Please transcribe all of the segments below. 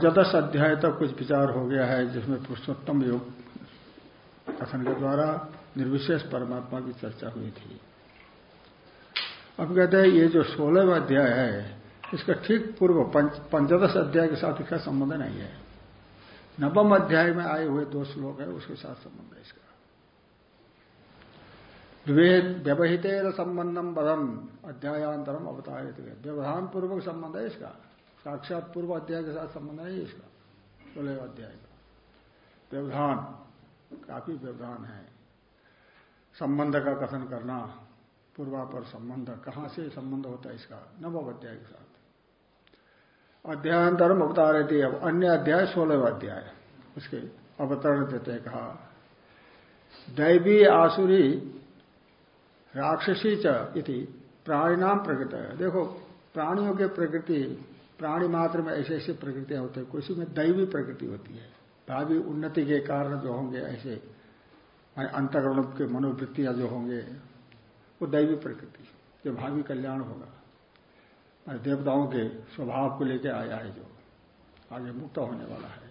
पंचदश अध्याय तक कुछ विचार हो गया है, जिसमें पुरुषोत्तम योग कथन के द्वारा निर्विशेष परमात्मा की चर्चा हुई थी। अब कहते हैं, ये जो सोलहवा अध्याय है, इसका ठीक पूर्व पंचदश अध्याय के साथ इसका संबंध नहीं है। नवम अध्याय में आए हुए दो श्लोक है, उसके साथ संबंध है इसका। व्यवहित संबंधम बदम अध्यायांतरम अवतारित व्यवधान पूर्वक संबंध है इसका। साक्षात पूर्व अध्याय के साथ संबंध है इसका सोलह अध्याय का। व्यवधान, काफ़ी व्यवधान है। संबंध का कथन करना, पूर्वापर संबंध, कहाँ से संबंध होता है इसका, नवम अध्याय के साथ। अध्यायांतरम अवतार थे अब अन्य अध्याय सोलह अध्याय, उसके अवतरण देते कहा, दैवी आसुरी राक्षसी च प्राणिनाम प्रकृत। है देखो, प्राणियों के प्रकृति प्राणी मात्र में ऐसे ऐसे प्रकृतियाँ होती है किसी में दैवी प्रकृति होती है। भावी उन्नति के कारण जो होंगे, ऐसे अंतकरण के मनोवृत्तियाँ जो होंगे, वो दैवी प्रकृति, जो भावी कल्याण होगा। देवताओं के स्वभाव को लेकर आया है जो, आगे मुक्त होने वाला है।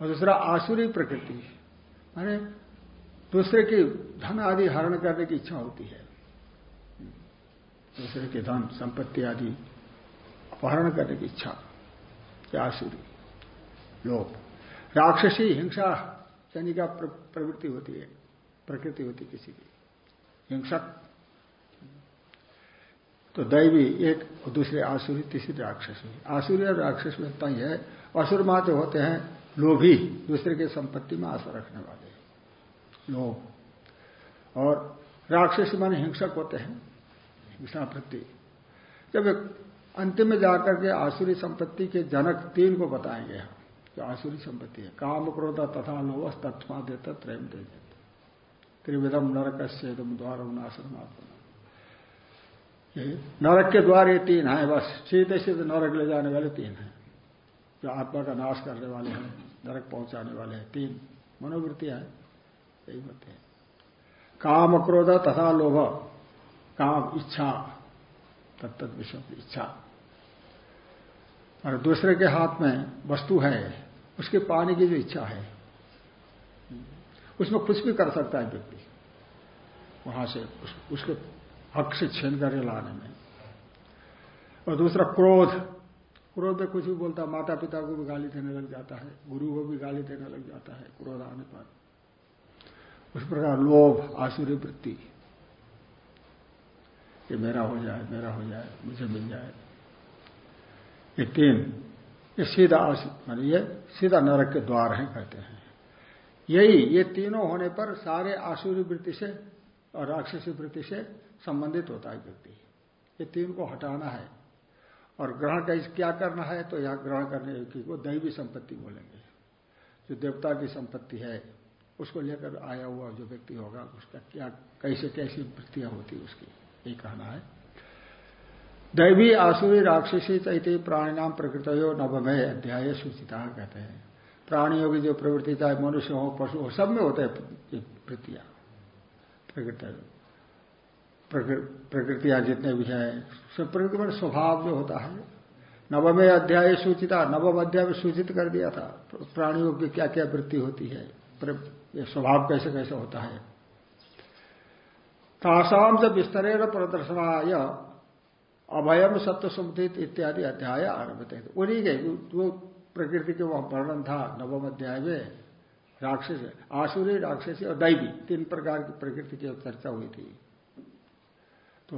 और दूसरा, आसुरी प्रकृति, माने दूसरे की धन आदि हरण करने की इच्छा होती है। दूसरे के धन, संपत्ति आदि अपहरण करने की इच्छा। क्या आसुरी लोग राक्षसी हिंसा यानी का प्रवृत्ति होती है। प्रकृति होती किसी की। हिंसक। तो दैवी एक और दूसरे आसुरी तीसरी राक्षसी आसुरी और राक्षस में इतना ही। है असुर मात्र होते हैं लोभी, दूसरे के संपत्ति में आशा रखने वाले। लोभ। और राक्षसी माने हिंसक होते हैं। हिंसा प्रति जब अंतिम में जाकर के आसुरी संपत्ति के जनक तीन को बताएँगे हम जो आसुरी संपत्ति है। काम क्रोध तथा लोह तत्मा देता त्रयम दे देते त्रिविधम नरक से द्वार नरक के द्वार ये तीन है, बस सीधे सीधे नरक ले जाने वाले तीन हैं। जो आत्मा का नाश करने वाले हैं, नरक पहुँचाने वाले हैं, तीन मनोवृत्तियाँ हैं, यही होते हैं। काम क्रोध तथा लोभ, काम इच्छा तत्त विषय इच्छा। और दूसरे के हाथ में वस्तु है उसके पाने की जो इच्छा है उसमें कुछ भी कर सकता है व्यक्ति। वहाँ से उस, उसके हक से छीन कर लाने में। और दूसरा क्रोध। क्रोध में कुछ भी बोलता माता पिता को भी गाली देने लग जाता है गुरु को भी गाली देने लग जाता है क्रोध आने पर। उस प्रकार लोभ आसुरी वृत्ति। ये मेरा हो जाए, मेरा हो जाए, मुझे मिल जाए। ये तीन ये सीधा मान ये सीधा नरक के द्वार हैं कहते हैं। यही, ये तीनों होने पर सारे आसुरी वृत्ति से और राक्षसी वृत्ति से संबंधित होता है व्यक्ति। ये तीन को हटाना है। और ग्रहण का क्या करना है तो यहाँ ग्रहण करने की को दैवी संपत्ति बोलेंगे। जो देवता की संपत्ति है, उसको लेकर आया हुआ जो व्यक्ति होगा, उसका क्या कैसे कैसी वृत्तियाँ होती उसकी। ये कहना है। दैवी आसुरी राक्षसी चैते प्राणी नाम प्रकृत हो नवमय अध्याय सूचिता कहते हैं। प्राणियों की जो प्रवृत्ति चाहे मनुष्य हो, पशु हो, सब में होता है वृत्तियाँ प्रकृत प्रकृतियाँ। जितने भी हैं, सब प्रकृति में स्वभाव जो होता है। नवमे अध्याय सूचिता, नवम अध्याय में सूचित कर दिया था। प्राणियों की क्या क्या वृत्ति होती है स्वभाव कैसे कैसे होता है? तासाम से विस्तरेण प्रदर्शनाय अभयम सत्य समुदित इत्यादि अध्याय आरंभ थे उन्हीं के जो प्रकृति के वह वर्णन था नवम अध्याय में राक्षस, आसुरी राक्षसी और दैवी, तीन प्रकार की प्रकृति की चर्चा हुई थी। तो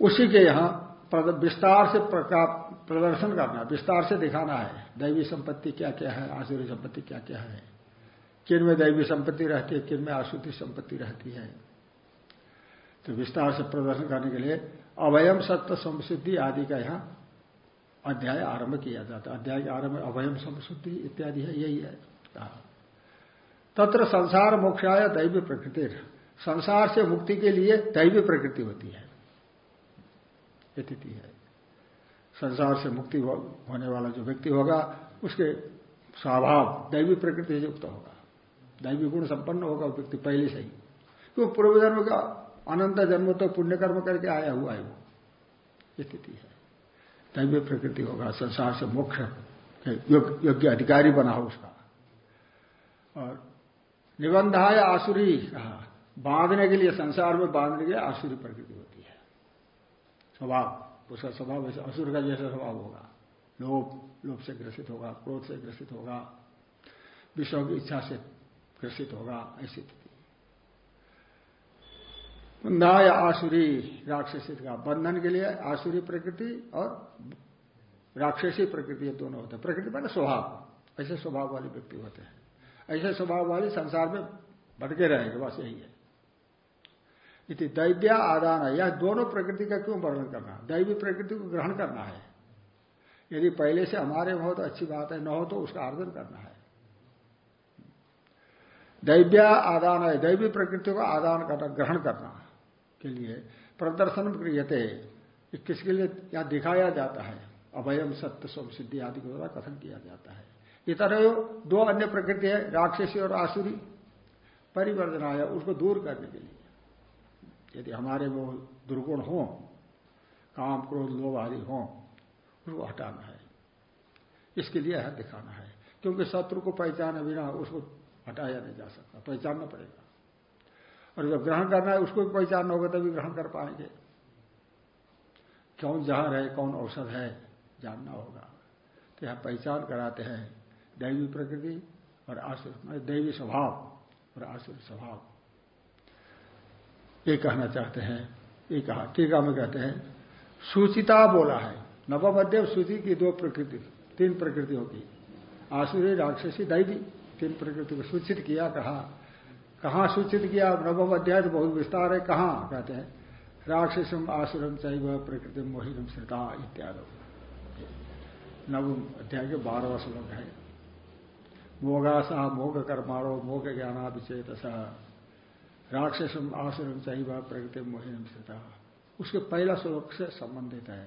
उसी के यहाँ विस्तार से प्रदर्शन करना, विस्तार से दिखाना है, दैवी संपत्ति क्या क्या है, आसुरी संपत्ति क्या क्या है, किन में दैवी संपत्ति रहती है, किन में आसुरी संपत्ति रहती है। तो विस्तार से प्रदर्शन करने के लिए अवयम सत्य संसिद्धि आदि का यहाँ अध्याय आरंभ किया जाता है। अध्याय आरंभ अभयम समशुद्धि इत्यादि है, यही है। तत्र संसार मोक्षाय दैवी प्रकृति। संसार से मुक्ति के लिए दैवी प्रकृति होती है। है। संसार से मुक्ति होने वाला जो व्यक्ति होगा, उसके स्वभाव दैवी प्रकृति से युक्त होगा। दैवी गुण संपन्न होगा व्यक्ति पहले से ही। क्यों? पूर्व जन्म का अनंत जन्म तो पुण्य कर्म करके आया हुआ है वो। स्थिति है। दैवी प्रकृति होगा, संसार से मोक्ष योग्य अधिकारी बना हो उसका। और निबंधाय आसुरी कहा, बांधने के लिए, संसार में बांधने के लिए आसुरी प्रकृति होती है। स्वभाव, उसका स्वभाव ऐसे असुर का जैसा स्वभाव होगा। लोभ लोभ से ग्रसित होगा, क्रोध से ग्रसित होगा। विश्व की इच्छा से ग्रसित होगा, ऐसी नाय आसुरी राक्षसी का बंधन के लिए आसुरी प्रकृति और राक्षसी प्रकृति दोनों होते हैं। प्रकृति मैंने स्वभाव। ऐसे स्वभाव वाले व्यक्ति होते हैं। ऐसे स्वभाव वाले संसार में भटके रहेंगे, बस यही है। इति दैव्या आदान है। यह दोनों प्रकृति का क्यों वर्णन करना दैवी प्रकृति को ग्रहण करना है। यदि पहले से हमारे में हो तो अच्छी बात है, न हो तो उसका आर्जन करना है। दैव्या आदान है। दैवी प्रकृति को आदान करना, ग्रहण करना के लिए प्रदर्शन क्रियते। किसके लिए यहाँ दिखाया जाता है? अभयम, सत्य, सोम, सिद्धि आदि के द्वारा कथन किया जाता है। इतर दो अन्य प्रकृति है, राक्षसी और आसुरी। परिवर्तन आया उसको दूर करने के लिए। यदि हमारे वो दुर्गुण हो, काम क्रोध, लोभ आदि हो, उसको हटाना है। इसके लिए यह दिखाना है। क्योंकि शत्रु को पहचाने बिना उसको हटाया नहीं जा सकता। पहचानना पड़ेगा। और जब ग्रहण करना है, उसको भी पहचानना होगा, तभी ग्रहण कर पाएँगे। कौन जहर है कौन औषध है, जानना होगा। तो यहाँ पहचान कराते हैं दैवी प्रकृति और आसुर दैवी स्वभाव और आसुर स्वभाव। ये कहना चाहते हैं, ये कहा, टीका में कहते हैं, सूचिता बोला है। नवमध्यम सूची की दो प्रकृति, तीन प्रकृतियों की। आसुरी, राक्षसी, दैवी, तीन प्रकृति को सूचित किया, कहा कहाँ सूचित किया? नवम अध्याय तो बहुत विस्तार है। कहाँ? कहते हैं, राक्षसम आसुरम चाहिए प्रकृति मोहिनम श्रिता इत्यादि। नवम अध्याय के बारहवा श्लोक है। मोगासा मोग कर्माणो मोग ज्ञानाभिचेत राक्षसम आसुरम चाहिए प्रकृति मोहिनम श्रिता उसके पहला श्लोक से संबंधित है।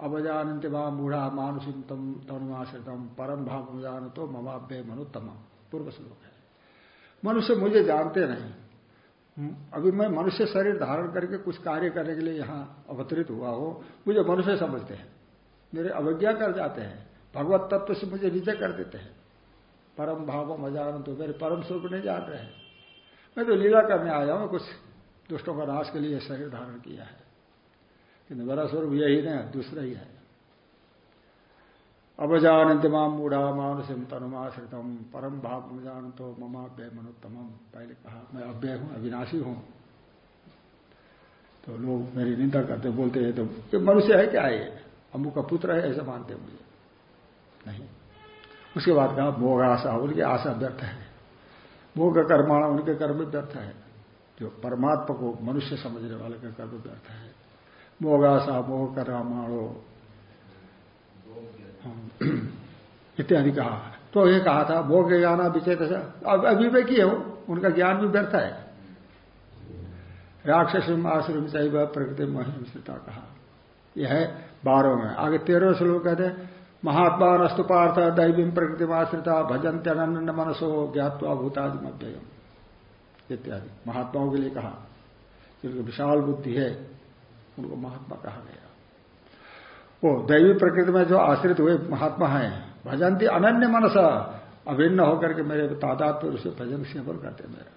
अवजानंत वा मूढ़ा मानुषिम तम तनुमाश्रितम परम भाव जान तो ममाभ्य मनुत्तम पूर्व श्लोक है। मनुष्य मुझे जानते नहीं। अभी मैं मनुष्य शरीर धारण करके कुछ कार्य करने के लिए यहाँ अवतरित हुआ हो, मुझे मनुष्य समझते हैं। मेरे अवज्ञा कर जाते हैं, भगवत तत्व से मुझे नीचे कर देते हैं। परम भाव मजान तो मेरे परम स्वरूप नहीं जान रहे हैं। मैं तो लीला करने आया हूँ, कुछ दुष्टों का नाश के लिए शरीर धारण किया है। किंतु मेरा स्वरूप यही नहीं दूसरा ही है। अवजानंति माम मूढ़ा मानुषम तनुमाश्रितम परम भाव जान तो ममाव्यय मनोत्तम पहले कहा, मैं अव्यय हूँ, अविनाशी हूँ। तो लोग मेरी निंदा करते, बोलते हैं तो ये मनुष्य है क्या है अमु का पुत्र है, ऐसा मानते मुझे। नहीं। उसके बाद कहा, भोग आशा, उनकी आशा व्यर्थ है। भोग कर्माण, उनके कर्म व्यर्थ है। जो परमात्मा को मनुष्य समझने वाले का कर्म व्यर्थ है। मोगाशा मोह कर्माणो इत्यादि कहा। तो ये कहा था, भोग ज्ञाना विचेत अब अभिवेकी हो उनका ज्ञान भी व्यर्थ है। राक्षस आश्रम चाहिए प्रकृति महिमता कहा। यह है बारह में। आगे तेरह श्लोक कहते हैं महात्मा नस्तु पार्थ दैवी प्रकृति आश्रिता भजन अनन्न मनसो ज्ञातवा भूतादि मध्यम इत्यादि। महात्माओं के लिए कहा। जिनकी विशाल बुद्धि है, उनको महात्मा कहा गया। वो दैवी प्रकृति में जो आश्रित हुए महात्मा हैं, भजंती अनन्य मनस, अभिन्न होकर के मेरे तादाद पर उसे भजन सेवन करते मेरा।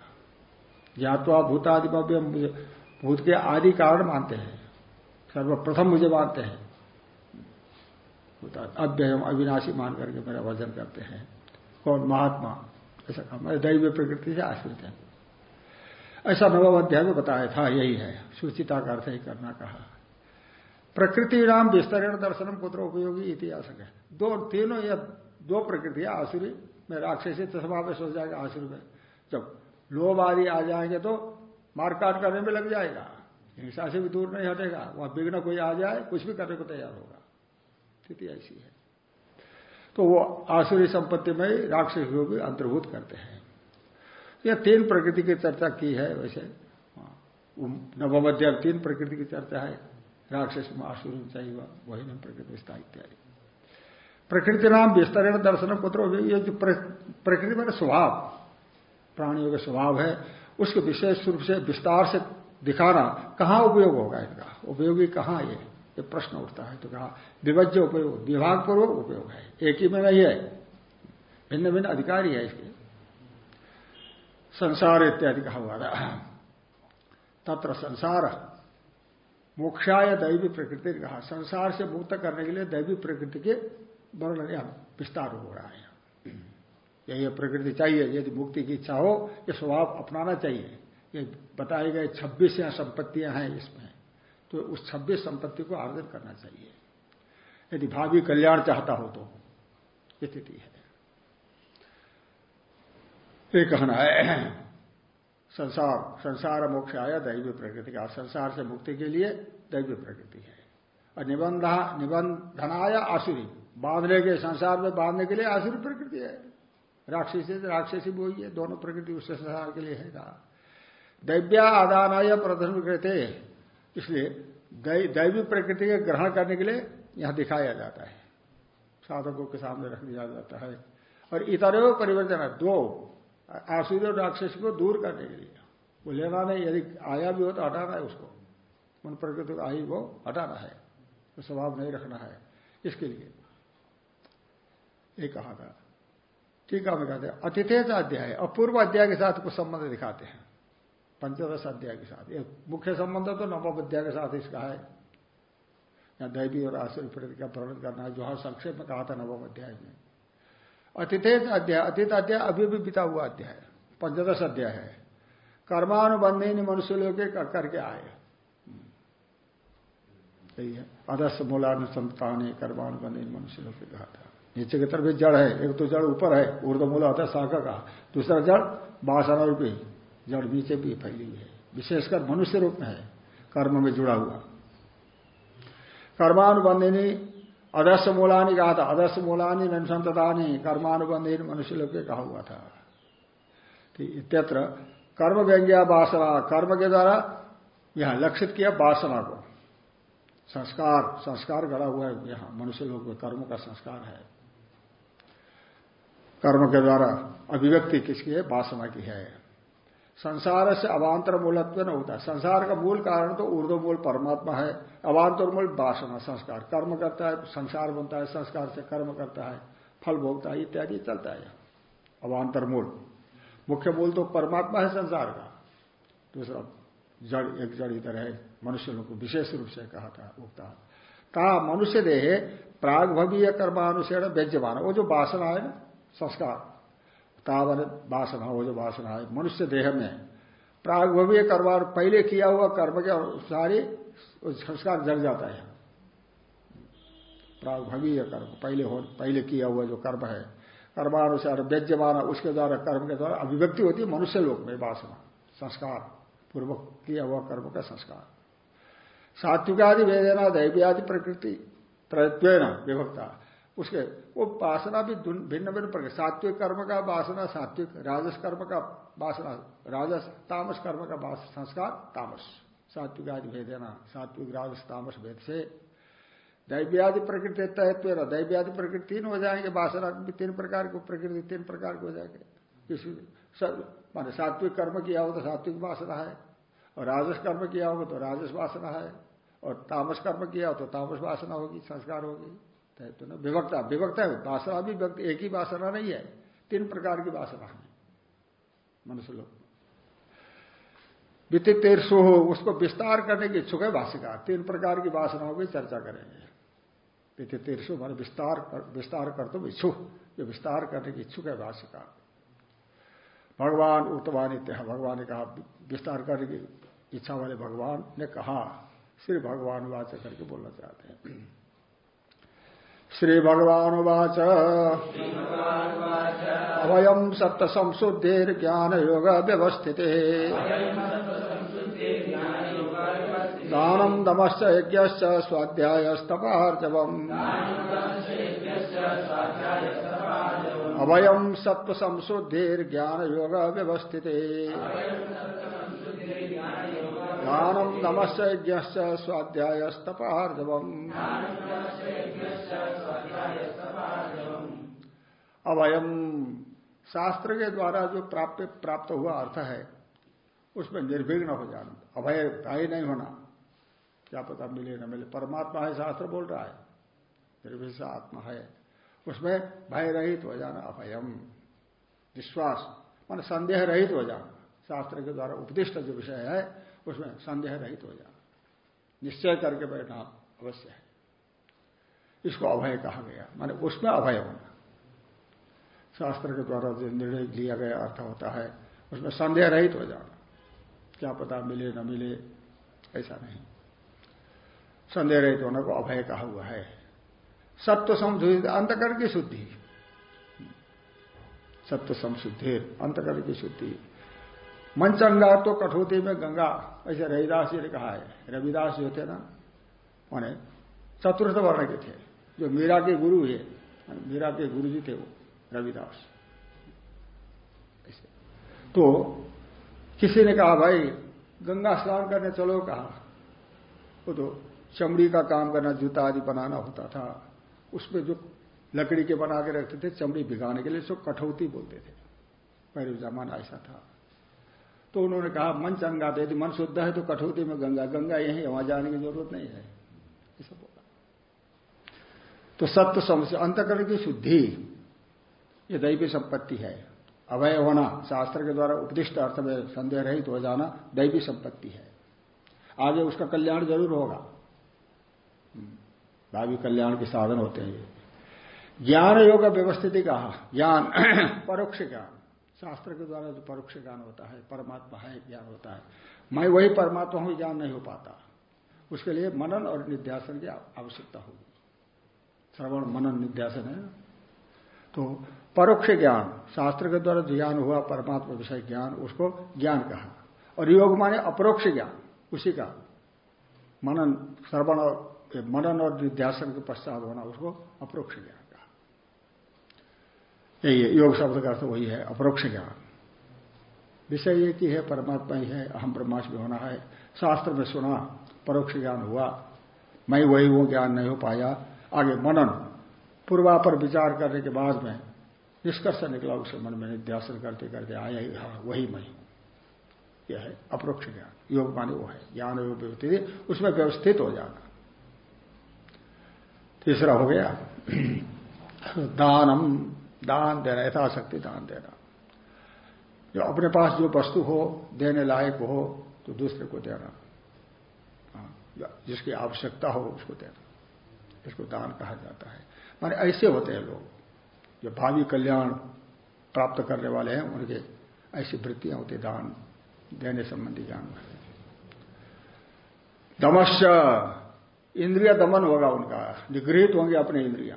ज्ञातवा भूतादि मुझे, भूत के आदि कारण मानते हैं। सर्वप्रथम मुझे मानते हैं। अव्ययम अविनाशी मान करके मेरा भजन करते हैं। कौन? महात्मा। ऐसा कहा मेरे दैवी प्रकृति से आश्रित है। ऐसा नवम अध्याय में बताया था, यही है। सूचिता का अर्थ ही, करना कहा। प्रकृति नाम विस्तरण दर्शनम पुत्र उपयोगी इतिहास है। दो तीनों या दो प्रकृति आसुरी में राक्षसी समावेश हो जाएगा आसुरी में। जब लोभ आदि आ जाएँगे तो मारकाट करने में लग जाएगा। हिंसा से भी दूर नहीं हटेगा। वहाँ विघ्न कोई आ जाए कुछ भी करने को तैयार होगा। स्थिति ऐसी है। तो वो आसुरी संपत्ति में राक्षस को भी अंतर्भूत करते हैं। यह तीन प्रकृति की चर्चा की है वैसे। हाँ, नवम अध्याय तीन प्रकृति की चर्चा है। राक्षस आसुर चाहिए वही नाम प्रकृति विस्तार इत्यादि। प्रकृति नाम विस्तरण दर्शन पुत्र ये जो प्रकृति में स्वभाव। प्राणियों का स्वभाव है, उसके विशेष रूप से विस्तार से दिखाना कहाँ उपयोग होगा इनका? उपयोगी कहाँ ये? ये प्रश्न उठता है तो कहा, विभज्य उपयोग विभाग पूर्वक उपयोग है। एक ही में नहीं है। भिन्न भिन्न अधिकारी है इसके। संसार इत्यादि कहा हुआ तत्र संसार मोक्षाय दैवी प्रकृति कहा, संसार से मुक्त करने के लिए दैवी प्रकृति के वर्णन या विस्तार हो रहा है। यही प्रकृति चाहिए, यदि मुक्ति की इच्छा हो यह स्वभाव अपनाना चाहिए। ये बताए गए छब्बीस यहाँ संपत्तियाँ हैं इसमें तो उस छब्बीस संपत्ति को आर्जन करना चाहिए। यदि भावी कल्याण चाहता हो तो स्थिति है। ये कहना है संसार संसार मोक्ष आया दैवी प्रकृति का। संसार से मुक्ति के लिए दैवी प्रकृति है। और निबंधा, निबंधनाया आसुरी। बांधने के संसार में बांधने के लिए आसुरी प्रकृति है। राक्षसी राक्षसी वो ही है। दोनों प्रकृति उस संसार के लिए है कहा दैव्या आदानाय प्रदर्शन कहते इसलिए दैवी प्रकृति के ग्रहण करने के लिए यहाँ दिखाया जाता है। साधकों के सामने रख दिया जाता है। और इतरे परिवर्तन है। दो आसुरी और राक्षस को दूर करने के लिए। वो लेना नहीं यदि आया भी हो तो हटाना है उसको। मन प्रकृति को आई वो हटाना है। तो स्वभाव नहीं रखना है इसके लिए। ये कहा था। ठीक है कहते हैं अतिथेज अध्याय। अपूर्व अध्याय के साथ कुछ संबंध दिखाते हैं। पंचदश अध्याय के साथ। ये मुख्य संबंध तो नवम अध्याय के साथ इसका है। या दैवी और आश्चर्य प्रति का वर्णन करना है। जो हर संक्षेप में कहा था नवम अध्याय में। अतिथेज अध्याय अतीत अध्याय अभी भी बिता हुआ अध्याय, पंचदश अध्याय है। कर्मानुबंधी मनुष्य लोग करके आए। यही है। अदस्य मूलानुसंतान कर्मानुबंधी मनुष्य लोग कहा था। नीचे की तरफ़ जड़ है, एक तो जड़ ऊपर है ऊर्द मूल है शाखा का दूसरा जड़ बासना रूपी जड़ नीचे भी फैली हुई है। विशेषकर मनुष्य रूप में है, कर्म में जुड़ा हुआ। कर्मानुबंधिनी अदस्य मूलानी कहा था अदस्य मूलानी नंसंतदानी कर्मानुबंधी मनुष्य लोग के कहा हुआ था। इत्यत्र कर्म व्यंग्या वासना, कर्म के द्वारा यहाँ लक्षित किया वासना को। संस्कार संस्कार गड़ा हुआ है यहाँ मनुष्य लोग में कर्म का संस्कार है। कर्म के द्वारा अभिव्यक्ति किसकी है? वासना की है। संसार से अवान्तर मूलत्व न होता। संसार का मूल कारण तो ऊर्दो मूल परमात्मा है अवान्तर मूल वासना, संस्कार। कर्म करता है, संसार बनता है, संस्कार से कर्म करता है, फल भोगता है, इत्यादि चलता है। अवान्तर मूल मुख्य मूल तो परमात्मा है संसार का। दूसरा, जड़, एक जड़ इधर है, मनुष्य लोग को विशेष रूप से कहा था, उगता कहा, मनुष्य देह प्राग भवीय कर्मानुषेण व्यज्यमान वो जो वासना है ना, संस्कार तावन वासना वो जो वासना है मनुष्य देह में प्रागभवीय कर्म पहले किया हुआ कर्म के अनुसार ही संस्कार जग जाता है। प्रागभवीय कर्म, पहले हो, पहले किया हुआ जो कर्म है, कर्मानुसार व्यज्यमान उसके द्वारा कर्म के द्वारा अभिव्यक्ति होती है मनुष्य लोक में वासना, संस्कार, पूर्वक किया हुआ कर्म का संस्कार। सात्विकादि वेदना दैव्यादि प्रकृति प्रयत्न विभक्ता। उसके, वो वासना भी भिन्न भिन्न प्रकार, सात्विक कर्म का वासना, सात्विक राजस कर्म का वासना, राजस तामस कर्म का संस्कार तामस। सात्विक आदि भेद है ना, सात्विक राजस तामस भेद से। दैव्यादि प्रकृति तयत्व दैव्यादि प्रकृति तीन हो जाएँगे, वासना भी तीन प्रकार की, प्रकृति तीन प्रकार के हो जाएँगे। किसी माने सात्विक कर्म किया हो तो सात्विक वासना है, और राजस कर्म किया होगा तो राजस वासना है, और तामस कर्म किया हो तो तामस वासना होगी, संस्कार होगी। तो ना विभक्ता विभक्ता है वासना भी व्यक्त एक ही वासना नहीं है तीन प्रकार की वासना है मनुष्य लोग। वित्त तीर्षु हो उसको विस्तार करने की इच्छुक है भाषिका तीन प्रकार की वासनाओं की चर्चा करेंगे। वित्त तीर्षु मान विस्तार कर, विस्तार कर तो इच्छुक जो विस्तार करने की इच्छुक है भाषिका भगवान उत्तवान इत्या भगवान ने कहा विस्तार करने की इच्छा वाले भगवान ने कहा श्री भगवान वाच करके बोलना चाहते हैं। श्री भगवान वाच अभयम सप्त संशुद्धि ज्ञान योग व्यवस्थित दानम दमश्च यज्ञ स्वाध्याय स्तपार्जवम अभयम सत्व संशुद्धिर ज्ञान योग व्यवस्थित दानम यज्ञ स्वाध्याय स्तपार्जवम अभयम शास्त्र के द्वारा जो प्राप्त प्राप्त हुआ अर्थ है, उसमें निर्विघ्न हो जाना, अभय भय नहीं होना, क्या पता मिले न मिले। परमात्मा है, शास्त्र बोल रहा है निर्विश आत्मा है, उसमें भय रहित हो जाना अभयम। विश्वास, मान संदेह रहित हो जाना, शास्त्र के द्वारा उपदिष्ट जो विषय है उसमें संदेह रहित हो जाना। निश्चय करके बैठना अवश्य है। इसको अभय कहा गया। माने उसमें अभय होना। शास्त्र के द्वारा जो निर्णय लिया गया अर्थ होता है, उसमें संदेह रहित हो जाना। क्या पता मिले न मिले, ऐसा नहीं। संदेह रहित होने को अभय कहा हुआ है। सत्व संशुद्धि अंतकरण की शुद्धि। सत्व संशुद्धि अंतकरण की शुद्धि। मंचंगा तो कठोती में गंगा, ऐसे रविदास जी ने कहा है। रविदास जो थे ना, माने चतुर्थ वर्ण के थे। जो मीरा के गुरु है मीरा के गुरु जी थे वो, रविदास। तो किसी ने कहा, भाई, गंगा स्नान करने चलो, कहा। वो तो चमड़ी का काम करना, जूता आदि बनाना होता था। उसमें जो लकड़ी के बना के रखते थे, चमड़ी भिगाने के लिए उसको कठौती बोलते थे। पहले जमाना ऐसा था। तो उन्होंने कहा, मन चंगा यदि मन शुद्ध है तो कठौती में गंगा गंगा यही वहाँ जाने की ज़रूरत नहीं है। ऐसा बोला। तो सत्य समस्या अंतकरण की शुद्धि, ये दैवी संपत्ति है। अभय होना, शास्त्र के द्वारा उपदिष्ट अर्थ में संदेह रहित हो जाना दैवी संपत्ति है। आगे उसका कल्याण ज़रूर होगा। भावी कल्याण के साधन होते हैं ज्ञान योग व्यवस्थिति कहा, ज्ञान परोक्ष ज्ञान। शास्त्र के द्वारा जो परोक्ष ज्ञान होता है, परमात्मा है, ज्ञान होता है। मैं वही परमात्मा हूँ, ज्ञान नहीं हो पाता। उसके लिए मनन और निध्यासन की आवश्यकता होगी। श्रवण, मनन, निध्यासन है तो परोक्ष ज्ञान, शास्त्र के द्वारा जो ज्ञान हुआ, परमात्मा विषय ज्ञान, उसको ज्ञान कहा। और योग माने अपरोक्ष ज्ञान, उसी का। मनन, श्रवण और, मनन और निध्यासन के पश्चात होना, उसको अपरोक्ष ज्ञान। यही है योग शब्द का अर्थ वही है, अपरोक्ष ज्ञान। विषय एक ही है, परमात्मा ही है, अहम ब्रह्मास्मि होना है। शास्त्र में सुना, परोक्ष ज्ञान हुआ। मैं वही वो ज्ञान नहीं हो पाया। आगे मनन, पूर्वापर विचार करने के बाद में निष्कर्ष निकला, उसे मन में निध्यासन करते करते आया ही हाँ वही मैं यह है अप्रोक्ष ज्ञान। योग माने वो है, ज्ञान योग उसमें व्यवस्थित हो जाना। तीसरा हो गया, दानम दान देना यथाशक्ति दान देना। जो अपने पास जो वस्तु हो देने लायक हो तो दूसरे को देना। हाँ, जिसकी आवश्यकता हो उसको देना। इसको दान कहा जाता है। माने ऐसे होते हैं लोग जो भावी कल्याण प्राप्त करने वाले हैं उनके ऐसी वृत्तियाँ होती दान देने संबंधी ज्ञान दमश्य इंद्रिया दमन होगा उनका। निगृहित होंगे अपने इंद्रिया।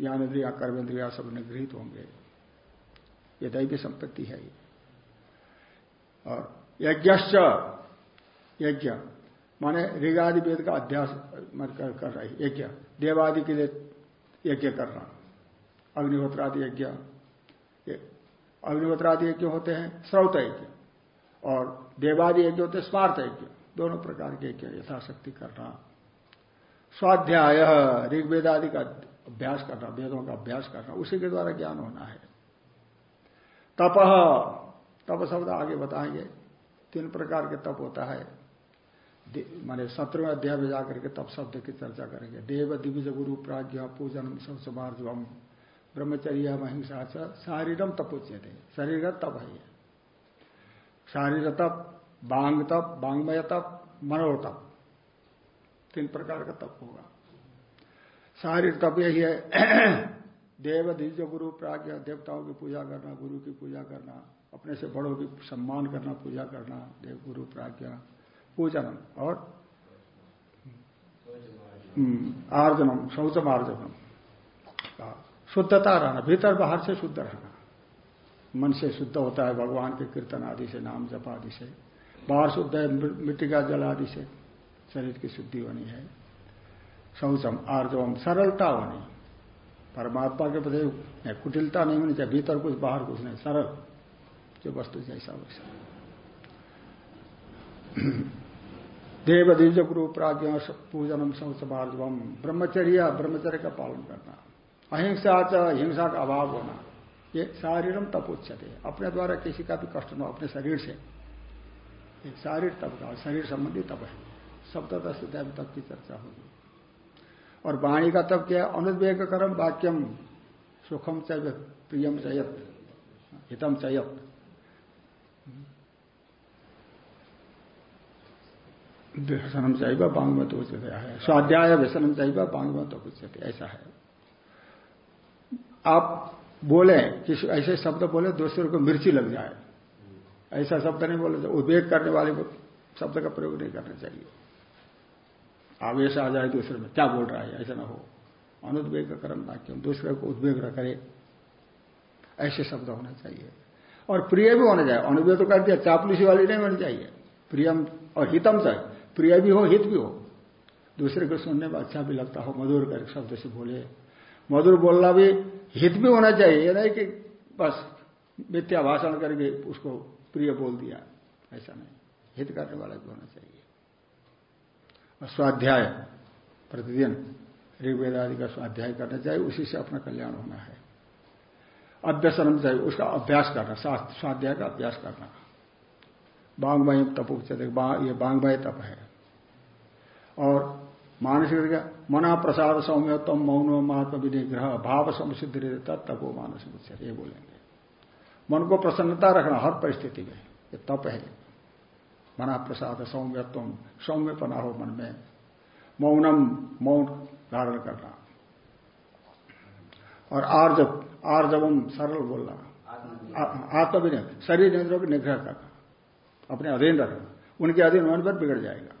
ज्ञान इंद्रिया कर्म इंद्रिया सब निगृहित होंगे। ये दैवी संपत्ति है और यज्ञ यज्ञ माने ऋगादि वेद का अध्यास कर, कर रही यज्ञ देवादि के लिए यज्ञ करना। अग्निहोत्रादि यज्ञ अग्निहोत्रादि यज्ञ होते हैं श्रौत यज्ञ और देवादि यज्ञ होते हैं स्मार्थ यज्ञ। दोनों प्रकार के यज्ञ यथाशक्ति करना। स्वाध्याय ऋग्वेदादि का अभ्यास करना, वेदों का अभ्यास करना, उसी के द्वारा ज्ञान होना है। तप तप शब्द आगे बताएँगे। तीन प्रकार के तप होता है। माने सत्रहवें अध्याय में जाकर के तप शब्द की चर्चा करेंगे। देव दिविज गुरु, प्राज्ञा, पूजन संसमार्जवम ब्रह्मचर्य महिंसा शारीरम तपोच्य थे शरीर तप है शारीर तप, बांग तप, बांगमय तप, मनोतप। तीन प्रकार का तप होगा। शारीर तप यही है। देव द्विज गुरु प्राज्ञ देवताओं की पूजा करना गुरु की पूजा करना अपने से बड़ों की सम्मान करना पूजा करना देव गुरु प्राज्ञा पूजनम और हम्म, आर्जनम शौचम आर्जनम। शुद्धता रहना भीतर बाहर से शुद्ध रहना। मन से शुद्ध होता है भगवान के कीर्तन आदि से नाम जप आदि से। बाहर शुद्ध है मिट्टी का जल आदि से शरीर की शुद्धि होनी है। शौचम, आर्जवम, सरलता होनी परमात्मा के प्रति कुटिलता नहीं होनी चाहिए, भीतर कुछ, बाहर कुछ नहीं। सरल, जो वस्तु जैसा वैसा। देव द्विज गुरु प्राज्ञ पूजनम शौच मार्जवम ब्रह्मचर्य ब्रह्मचर्य का पालन करना। अहिंसा च हिंसा का अभाव होना। ये शारीरम तप अपने द्वारा किसी का भी कष्ट न अपने शरीर से। एक शारीर तप का, शरीर संबंधी तप है। शब्द तप की चर्चा होगी। और वाणी का तब क्या अनुद्वेग करम वाक्यम सुखम चय प्रियम चयत, हितम चयत। व्यसनम चाहिए बांग में तो उचित है। स्वाध्याय व्यसनम चाहिए बांग में तो उचित ऐसा है। आप बोले, किसी ऐसे शब्द बोले, दूसरे को मिर्ची लग जाए। ऐसा शब्द नहीं बोले, उद्वेग करने वाले को शब्द का प्रयोग नहीं करना चाहिए। आवेश आ जाए दूसरे में क्या बोल रहा है? ऐसा ना हो। अनुद्वेग का कर्म वाक्य दूसरे को उद्वेग न करे। ऐसे शब्द होना चाहिए। और प्रिय भी होना चाहिए। अनुद्वेग तो कर दिया, चापलूसी वाली नहीं होनी चाहिए। प्रियम और हितम चाहिए प्रिय भी हो, हित भी हो। दूसरे को सुनने में अच्छा भी लगता हो, मधुर कर शब्द से बोले। मधुर बोलना भी हित भी होना चाहिए। ये नहीं कि बस मिथ्या भाषण करके उसको प्रिय बोल दिया। ऐसा नहीं। हित करने वाला भी होना चाहिए। स्वाध्याय, प्रतिदिन ऋग्वेद आदि का स्वाध्याय करना चाहिए, उसी से अपना कल्याण होना है। अभ्यसनम चाहिए, उसका अभ्यास करना स्वाध्याय का अभ्यास करना। बांगमय तप ये बांगमय तप है। और मानसिक मना प्रसाद सौम्यतम मौनो महात्म विनिग्रह, भाव समुसिद्धि रहता तपो मानस ये बोलेंगे। मन को प्रसन्नता रखना हर परिस्थिति में, ये तप है। मना प्रसाद सौम्यत्व सौम्यपना हो मन में मौनम, मौन धारण करना। और आर्जव, आर्जवम सरल बोलना। आत्मविनय, शरीर इंद्रों को निग्रह करना। अपने अधीन रखना। उनके अधीन मन पर बिगड़ जाएगा।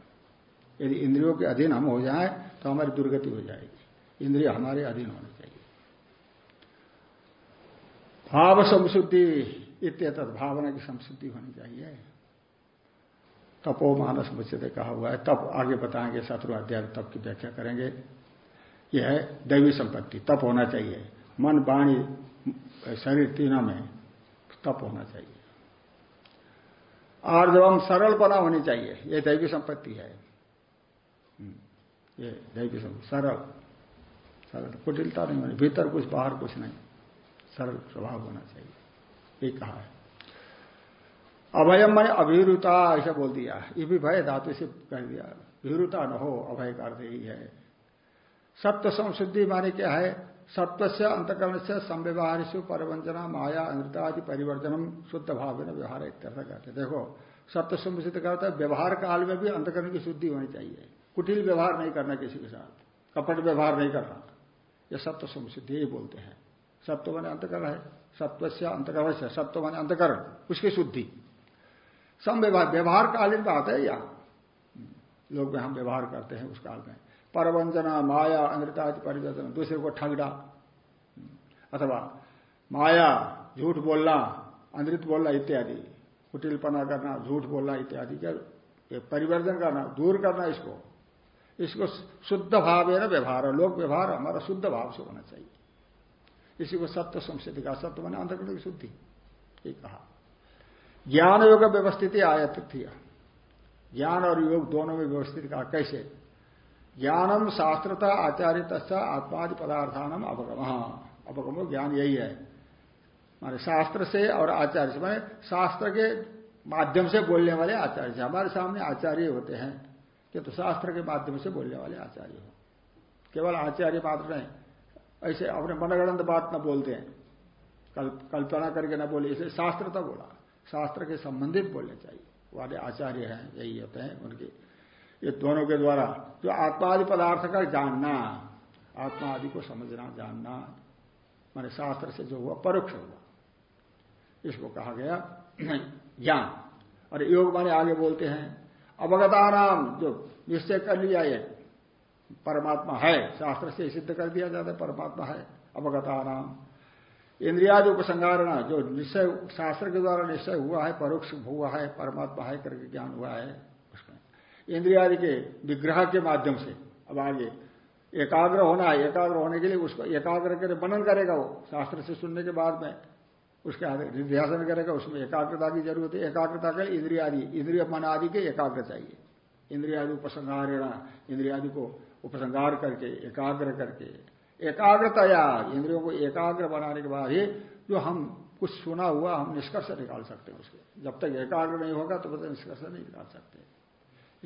यदि इंद्रियों के अधीन हम हो जाए तो हमारी दुर्गति हो जाएगी। इंद्रिय हमारे अधीन होने चाहिए। भाव संशुद्धि इत भावना की संशुद्धि होनी चाहिए। तपो मानस मुझसे कहा हुआ है। तप आगे बताएँगे शत्रु अध्याय तप की व्याख्या करेंगे। यह है दैवी संपत्ति तप होना चाहिए। मन वाणी शरीर तीनों में तप होना चाहिए। आर्जवम सरलपना होनी चाहिए। यह दैवी संपत्ति है। हम्म, ये दैवी संपत्ति सरल सरल कुटिलता नहीं होनी भीतर कुछ बाहर कुछ नहीं। सरल स्वभाव होना चाहिए। ये कहा है। अभयम मैंने अभिरुता ऐसा बोल दिया। ये भी भय धातु से कह दिया। विरुता न हो, अभय का अर्थ ही। सत्व संशुद्धि माने क्या है? सत्व से अंतकरण से संव्यवहार से परवंचना, माया अनृता आदि परिवर्तनम शुद्ध भाव में व्यवहार इत्यर्थ कहते देखो सत्य संसिद्ध करता है, व्यवहार काल में भी अंतकरण की शुद्धि होनी चाहिए। कुटिल व्यवहार नहीं करना किसी के साथ। कपट व्यवहार नहीं करना। यह सत्य संसिद्धि ही बोलते हैं। सत्व माने अंतकरण है। सत्व से अंतकरण से सत्व माने अंतकरण, उसकी शुद्धि। समव्यवहार व्यवहार कालीन बात है या लोग हम व्यवहार करते हैं उस काल में। परवंजना, माया अमृता परिवर्तन, दूसरे को ठगड़ा अथवा माया, झूठ बोलना अमृत बोलना इत्यादि। कुटिलपना करना, झूठ बोलना इत्यादि क्या परिवर्तन करना, दूर करना इसको। इसको शुद्ध भाव है ना व्यवहार, लोक व्यवहार हमारा शुद्ध भाव से होना चाहिए। इसी को सत्य संस्कृति का सत्य मैंने अंतर्गत की शुद्धि। ये कहा। ज्ञान योग व्यवस्थित आयत थी ज्ञान और योग दोनों में व्यवस्थित कहा। कैसे? ज्ञानम शास्त्रता आचार्य तथा आत्मादि पदार्थानम अवगम। हाँ ज्ञान यही है। माने शास्त्र से और आचार्य से, माने शास्त्र के माध्यम से बोलने वाले आचार्य से। हमारे सामने आचार्य होते हैं, कि तो शास्त्र के माध्यम से बोलने वाले आचार्य हो। केवल आचार्य मात्र नहीं, ऐसे अपने मनगणंत बात न बोलते हैं। कल्पना करके न बोले, इसे शास्त्र तो बोला। शास्त्र के संबंधित बोलने चाहिए। वाले आचार्य हैं, यही होते हैं उनके। ये दोनों के द्वारा जो आत्मा आदि पदार्थ का जानना, आत्मा आदि को समझना, जानना, माने शास्त्र से जो हुआ, परोक्ष हुआ। इसको कहा गया, ज्ञान। और योग माने आगे बोलते हैं, अवगतानाम, जो निश्चय कर लिया ये, परमात्मा है, शास्त्र से सिद्ध कर दिया जाता है, परमात्मा है, अवगतानाम। इंद्रियादि उपसंगारणा जो निश्चय शास्त्र के द्वारा निश्चय हुआ है, परोक्ष हुआ है, परमात्मा है, करके ज्ञान हुआ है, उसमें। इंद्रियादि के विग्रह के माध्यम से, अब आगे, एकाग्र होना है, एकाग्र होने के लिए उसको एकाग्र करे मनन करेगा वो, शास्त्र से सुनने के बाद में, उसके आगे निध्यासन करेगा, उसमें एकाग्रता की ज़रूरत है, एकाग्रता के इंद्रिया आदि इंद्रिय मन आदि के एकाग्र चाहिए। इंद्रियादि उपसंहारेणा, इंद्रियादि को उपसंहार करके, एकाग्र करके एकाग्रतया, इंद्रियों को एकाग्र बनाने के बाद ही जो हम कुछ सुना हुआ हम निष्कर्ष निकाल सकते हैं उसके। जब तक एकाग्र नहीं होगा तो बता निष्कर्ष नहीं निकाल सकते।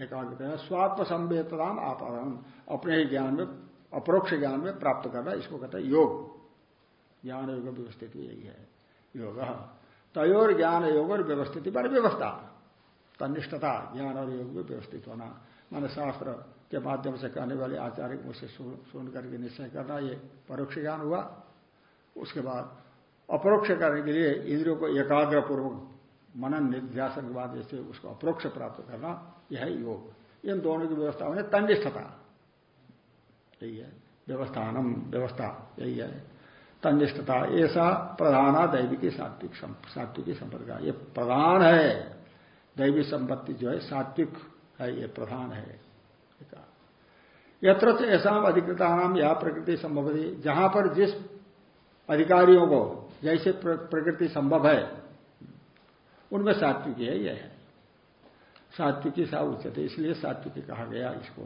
एकाग्रता स्वात्म संवेदताम आपादन अपने ही ज्ञान में, अपरोक्ष ज्ञान में प्राप्त करना, इसको कहते हैं योग। ज्ञान योग व्यवस्थित यही है। योग। तयोर ज्ञान योग और व्यवस्थिति बड़ी व्यवस्था। तनिष्ठता, ज्ञान और योग में व्यवस्थित होना। माने शास्त्र के माध्यम से कहने वाले आचार्य मुझसे सुन करके निश्चय करना, ये परोक्ष ज्ञान हुआ। उसके बाद अपरोक्ष करने के लिए इंद्रियों को एकाग्र पूर्वक मनन, निध्यासन के बाद जैसे उसको अपरोक्ष प्राप्त करना, यह है योग। इन दोनों की व्यवस्था में तनिष्ठता यही है। व्यवस्थानम, व्यवस्था, यही है। तनिष्ठता ऐसा प्रधाना दैविकी सात्विक सात्विकी संपर्क। ये प्रधान है। दैवी संपत्ति जो है, सात्विक है, ये प्रधान है। यत्र ऐसा अधिकृता नाम या प्रकृति संभव जहाँ पर जिस अधिकारियों को जैसे प्रकृति संभव है, उनमें सात्विकी है, यह है। सात्विकी सा उचित इसलिए सात्विकी कहा गया इसको।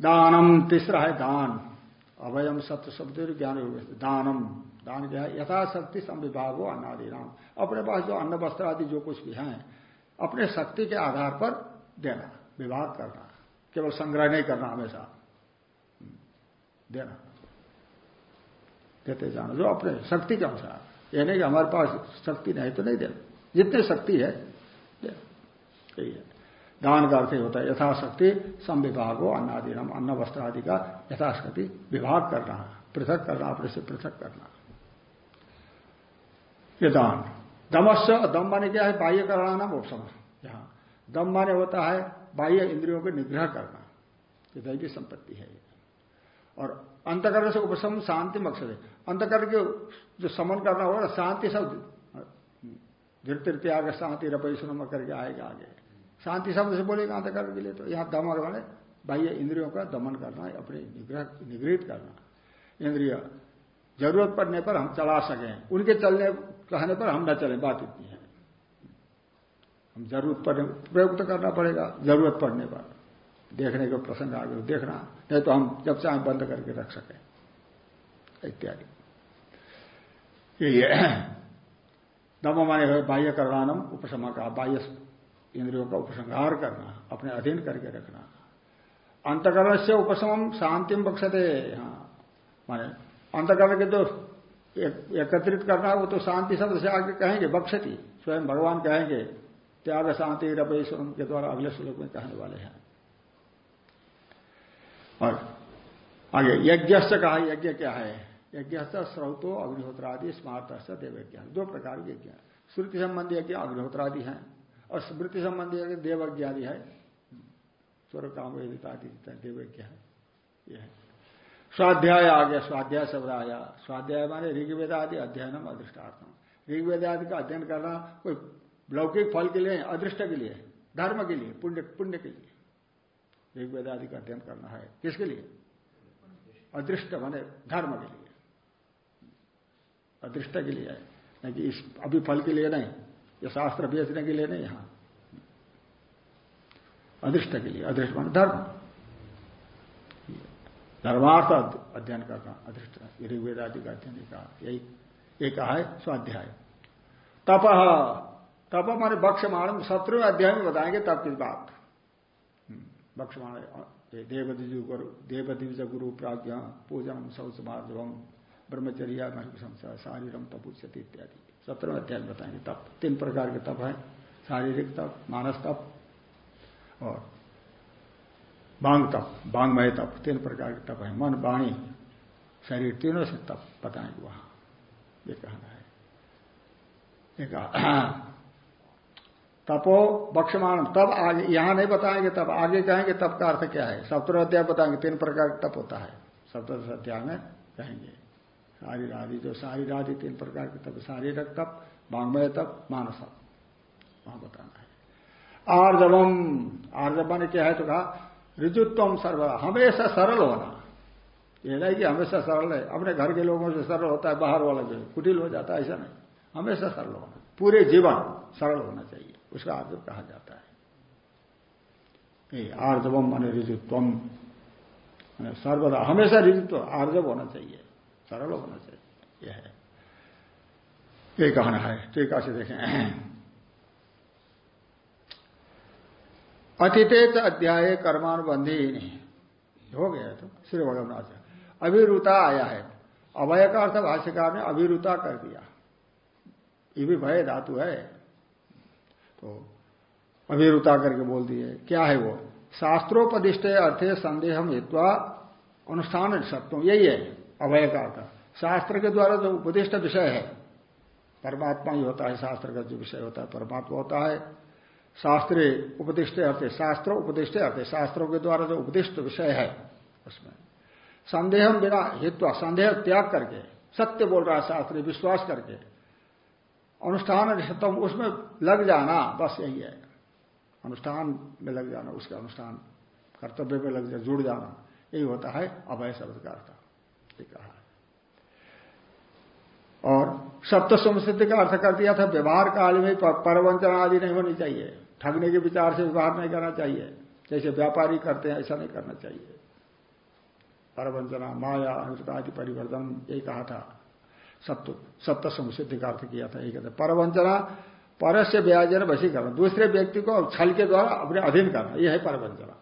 दानम तीसरा है दान। अभयम सत्य शब्द ज्ञान दानम। दान क्या है? यथाशक्ति संविभाग हो अन्नादि नाम अपने पास जो अन्न वस्त्र आदि, जो कुछ भी है, अपने शक्ति के आधार पर देना। विभाग करना, केवल संग्रह नहीं करना हमेशा। देना। देते जाना, जो अपने शक्ति के अनुसार। यह नहीं कि हमारे पास शक्ति नहीं तो नहीं देना। जितनी शक्ति है है। दान का अर्थ होता है, यथाशक्ति संविभाग हो अन्नादि अन्नादिनम अन्न वस्त्र आदि का यथाशक्ति विभाग करना, पृथक करना, अपने से पृथक करना। ये दान। दमस्य, दम माने क्या है? बाह्य करना उपशम यहाँ, दम माने होता है बाह्य इंद्रियों को निग्रह करना। ये दैवी संपत्ति है और अंतकरण से उपशम शांति मकसद है। अंतकरण के जो समन करना होगा शांति सब धृत त्याग शांति रपई सुनम करके आएगा आगे। शांति शब्द से बोलेगा अंतकरण के लिए तो यहाँ दमन माने बाह्य इंद्रियों का दमन करना है अपने निग्रह, निगृहित करना। इंद्रिय ज़रूरत पड़ने पर हम चला सकें। उनके चलने, कहने पर हम न चले, बात इतनी है। हम ज़रूरत पड़ने प्रयोग तो करना पड़ेगा, ज़रूरत पड़ने पर। देखने का प्रसंग आगे देखना, नहीं तो हम जब चाहे बंद करके रख सके। इत्यादि। दम माने बाह्य करवानम उपसमा का, बाह्य इंद्रियों का उपसंहार करना, अपने अधीन करके रखना। अंतकरण से उपशम शांतिम बक्षते हाँ। माने अंतकरण के जो एकत्रित करना है, वो तो शांति शब्द से आगे कहेंगे बक्षती स्वयं भगवान कहेंगे। त्याग शांति रपेश्वरम के द्वारा अगले श्लोक में कहने वाले हैं। और आगे यज्ञ से कहा, यज्ञ क्या है? यज्ञ स्रोतो अग्निहोत्र आदि स्मार्त देवज्ञ। दो प्रकार के यज्ञ श्रुति संबंधी यज्ञ अग्निहोत्रादि है और स्मृति संबंधी यज्ञ देवज्ञ है। स्वर काम आदि देवज्ञ है। यह स्वाध्याय आ गया स्वाध्याय शब्द आया स्वाध्याय माने ऋग्वेद आदि अध्ययनम ऋग्वेद आदि का अध्ययन करना कोई लौकिक फल के लिए, अदृष्ट के लिए, धर्म के लिए, पुण्य पुण्य के लिए। ऋग्वेद आदि का अध्ययन करना है। किसके लिए? अदृष्ट, माने धर्म के लिए। अदृष्ट के लिए है। कि इस, अभी फल के लिए नहीं, ये शास्त्र बेचने के लिए नहीं यहाँ। अदृष्ट के लिए, अदृष्ट मान धर्म। धर्मार्थ अध्ययन करना, अदृष्ट। ऋग्वेद आदि का अध्ययन कहा। यही एक कहा है, स्वाध्याय। तप तप हमारे बक्षमाण सत्रहवें अध्याय में बताएँगे तप की बात। बक्षमाण देवद्विज गुरु देवद्विज गुरु प्राज्ञ, पूजनम शौच मार्जवम ब्रह्मचर्या संसार शारीरम तपुष्यति इत्यादि। सत्रहवें अध्याय में बताएँगे तप तीन प्रकार के तप है। शारीरिक तप, मानस तप और बांग तप, बांगमय तप। तीन प्रकार के तप है। मन, वाणी, शरीर, तीनों से तप। बताएँगे वहाँ। ये कहना है। तपो बक्षमान तब आगे यहाँ नहीं बताएँगे, तब आगे कहेंगे, तब का अर्थ क्या है? सप्तर अध्याय बताएँगे, तीन प्रकार का तप होता है। सप्तर अध्याय में कहेंगे। शारीर आदि जो शारीर आदि तीन प्रकार के तप, शारीरक तप वांग्मय तप, मानस वहाँ बताना है। आर्जवम। आर्जवा ने क्या है तो कहा, ऋजुत्वम सर्वदा हमेशा सरल होना। यह नहीं कि हमेशा सरल है। अपने घर के लोगों से सरल होता है, बाहर वाला जो कुटिल हो जाता है, ऐसा नहीं। हमेशा सरल होना। पूरे जीवन सरल होना चाहिए। उसका आर्जव कहा जाता है। आर्जवम मान ऋजुत्वम। सर्वदा, हमेशा ऋजुत्व, आर्जव होना चाहिए, सरल होना चाहिए, यह है। ये कहना है, टीका से देखें। अतिथेच अध्याय कर्मानुबंधी, हो गया तो श्री भगवान अभिरुता आया है। अभय का अर्थ भाष्यकार ने अभिरुता कर दिया। ये भी भय धातु है। तो अभिरुता करके बोल दिए, क्या है वो? शास्त्रोपदिष्ट अर्थे संदेह हेत्वा अनुष्ठान सत्व। यही है अभय का अर्थ। शास्त्र के द्वारा जो उपदिष्ट विषय है, परमात्मा ही होता है, शास्त्र का जो विषय होता है, परमात्मा होता है। शास्त्रीय उपदिष्ट अर्थ, शास्त्र उपदिष्ट अर्थ, शास्त्रों के द्वारा जो उपदिष्ट विषय है, उसमें। संदेह बिना हित्व संदेह त्याग करके, सत्य बोल रहा है शास्त्री, विश्वास करके अनुष्ठान निषतम उसमें लग जाना, बस यही है। अनुष्ठान में लग जाना, उसके अनुष्ठान, कर्तव्य में लग जाना जुड़ जाना, यही होता है अभय शब्द का अर्थ। कहा और सप्त संस्कृति का अर्थ कर दिया था, व्यवहार काल में परवंचना आदि नहीं होनी चाहिए। ठगने के विचार से व्यवहार नहीं करना चाहिए। जैसे व्यापारी करते हैं, ऐसा नहीं करना चाहिए। परवंचना, माया अमृत आदि परिवर्तन, यही कहा था। सत्य सप्त संसिद्धि का अर्थ किया था कहते परवंचना पर से ब्याजन बसी करना दूसरे व्यक्ति को छल के द्वारा अपने अधीन करना, यह है परवंचना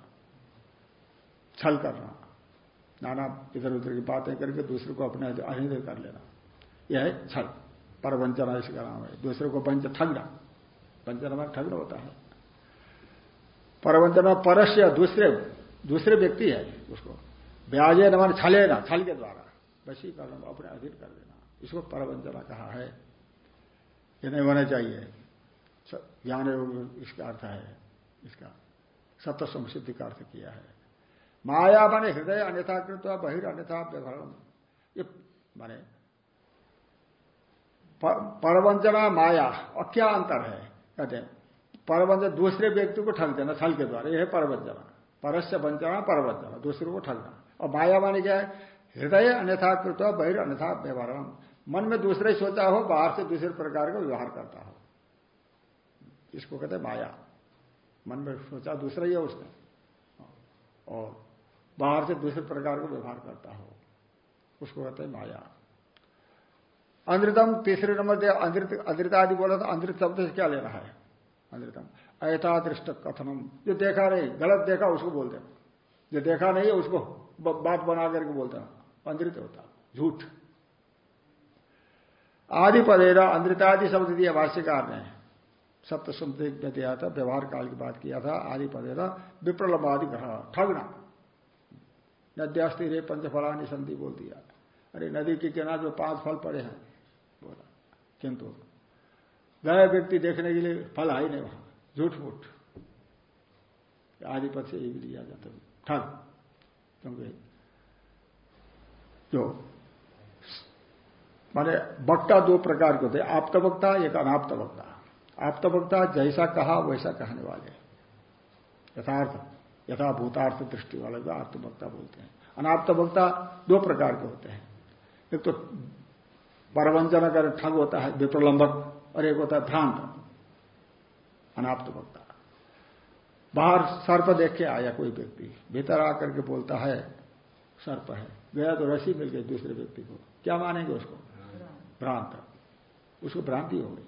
छल करना। नाना इधर उधर की बातें करके दूसरे को अपने अधीन कर लेना। यह है छल। परवंचना इसका नाम है। दूसरे को पंच ठगना। वंचना में ठगना होता है। परवंचना परस्य दूसरे दूसरे व्यक्ति है उसको। ब्याजे न मान छले ना छल के द्वारा। वशी करना अपने अधीन कर देना। इसको परवंचना कहा है। ये नहीं होना चाहिए। ज्ञान इसका अर्थ है इसका। सत्य संसिद्धि का अर्थ किया है। माया माने हृदय अन्यथा कृत बहिर अन्यथा व्यवहार ये माने परवंचना माया और क्या अंतर है। कहते हैं परवंचन दूसरे व्यक्ति को ठग देना, छल के द्वारा। यह है परवंचना परस्य वंचना परवंचना दूसरे को ठगना। और माया मानी क्या है? हृदय अन्यथा कृत बहिर अन्यथा व्यवहार मन में दूसरे सोचा हो, बाहर से दूसरे प्रकार का व्यवहार करता हो। इसको कहते हैं माया। मन में सोचा दूसरा ही है उसने और बाहर से दूसरे प्रकार का व्यवहार करता हो, उसको कहते हैं माया। अंधृतम तीसरे नंबर दे अंधृत आदि बोला था, अंधृत शब्द से क्या लेना है? अंधृतम। अयथादृष्ट कथनम। जो देखा नहीं, गलत देखा, उसको बोल देना जो देखा नहीं है उसको बात बना करके बोलता अंधृत होता, झूठ। आदि पदेरा अंधृतादि शब्द दिया भाष्यकार ने सप्त में दिया था व्यवहार काल की बात किया था आदि पदेरा विप्रलंब आदि ग्रह ठगना। नद्यास्ती रे पंचफलानी संधि बोल दिया। अरे नदी के किनारे में पाँच फल पड़े हैं, बोला। किंतु गया व्यक्ति देखने के लिए फल आई नहीं वहाँ झूठ मूठ आदि पद से ये भी लिया जाता ठग, क्योंकि जो माने वक्ता दो प्रकार के होते हैं। आप्त वक्ता एक अनाप्त वक्ता आप्त वक्ता जैसा कहा, वैसा कहने वाले। यथार्थ यथा भूतार्थ दृष्टि वाले को आत्मवक्ता बोलते हैं। अनाप्त वक्ता दो प्रकार के होते हैं। एक तो परवंचन अगर ठग होता है, विप्रलंबक, और एक होता है भ्रांत। अनाप्त वक्ता बाहर सर्प देख के आया कोई व्यक्ति, भीतर आकर के बोलता है, सर्प है। गया तो रसी मिल गई दूसरे व्यक्ति को। क्या मानेंगे उसको? भ्रांत। उसको भ्रांति हो गई।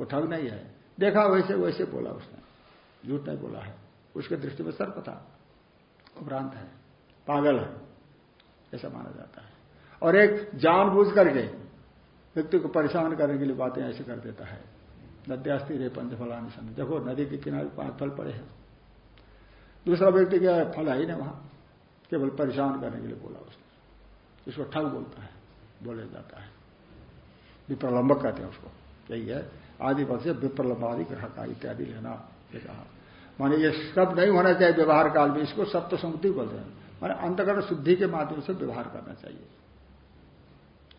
वो ठग नहीं है। देखा वैसे वैसे बोला उसने। झूठ नहीं बोला है। उसके दृष्टि में सर्प था। वो भ्रांत है। पागल है। ऐसा माना जाता है। और एक जानबूझ करके व्यक्ति को परेशान करने के लिए बातें ऐसे कर देता है। नद्यास्ती रे पंचफलानी सन देखो, नदी के किनारे पाँच फल पड़े हैं। दूसरा व्यक्ति क्या है? फल है ही नहीं वहाँ। केवल परेशान करने के लिए बोला उसने। इसको ठग बोलता है। बोले जाता है। विप्रलंबक कहते हैं उसको। यही है। आदि पद से विप्रलंब आदि ग्रह इत्यादि लेना ये कहा। माने ये सब नहीं होना चाहिए व्यवहार काल में, इसको सप्त समुद्धि बोलते हैं। माने अंतकरण शुद्धि के माध्यम से व्यवहार करना चाहिए।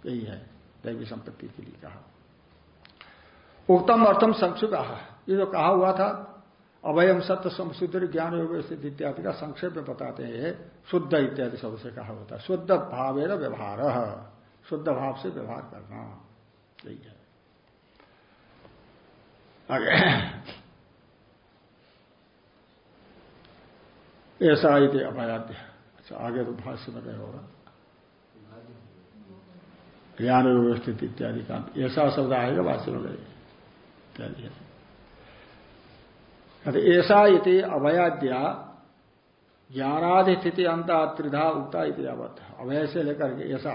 यही है दैवी संपत्ति के लिए कहा। उत्तम अर्थम संक्षिप्त। कहा ये जो कहा हुआ था अभयम सत्य संशुद्ध ज्ञान योग स्थित इत्यादि का संक्षेप में बताते हैं। शुद्ध इत्यादि शब्द से कहा होता है। शुद्ध भाव व्यवहार। शुद्ध भाव से व्यवहार करना। यही है ऐसा ही थे अभयाद्य अच्छा आगे तो भाष्य में गया होगा ज्ञान व्यवस्थित इत्यादि का ऐसा शब्द आएगा भाष्य में गए इत्यादि ऐसा इति अभयाद्या ज्ञानाधिस्थिति अंत त्रिधा उगता इतिवत अभय से लेकर के ऐसा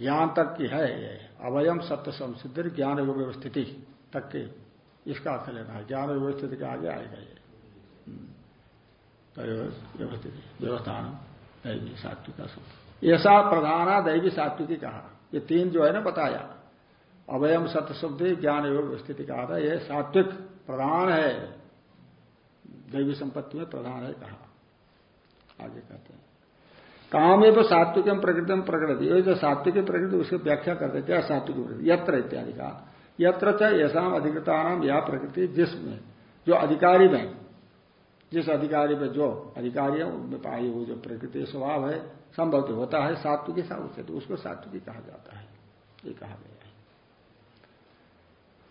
ज्ञान तक की है ये। अवयम सत्य संसिद्धि ज्ञान योग व्यवस्थिति तक के इसका अर्थ लेना है। ज्ञान व्यवस्थिति के आगे आएगा ये। हम्म। तो व्यवस्थिति व्यवस्थान, दैवी सात्विक ऐसा प्रधाना दैवी सात्विकी कहा। ये तीन जो है ना बताया। अवयम सत्य शब्द ज्ञान योग स्थिति कहा था यह सात्विक प्रधान है। दैवी संपत्ति में प्रधान है कहा। आगे कहते हैं। काम है तो सात्विक प्रकृति ये जो सात्विक प्रकृति, उसकी व्याख्या कर करते क्या सात्विक प्रकृति? यत्र इत्यादि का। यत्र ऐसा अधिकृता नाम या प्रकृति जिसमें, जो अधिकारी में जिस अधिकारी में जो अधिकारी है, उनमें पाई हुई जो प्रकृति स्वभाव है संभव होता है सात्विक सा उसे तो उसको सात्विकी कहा जाता है। ये कहा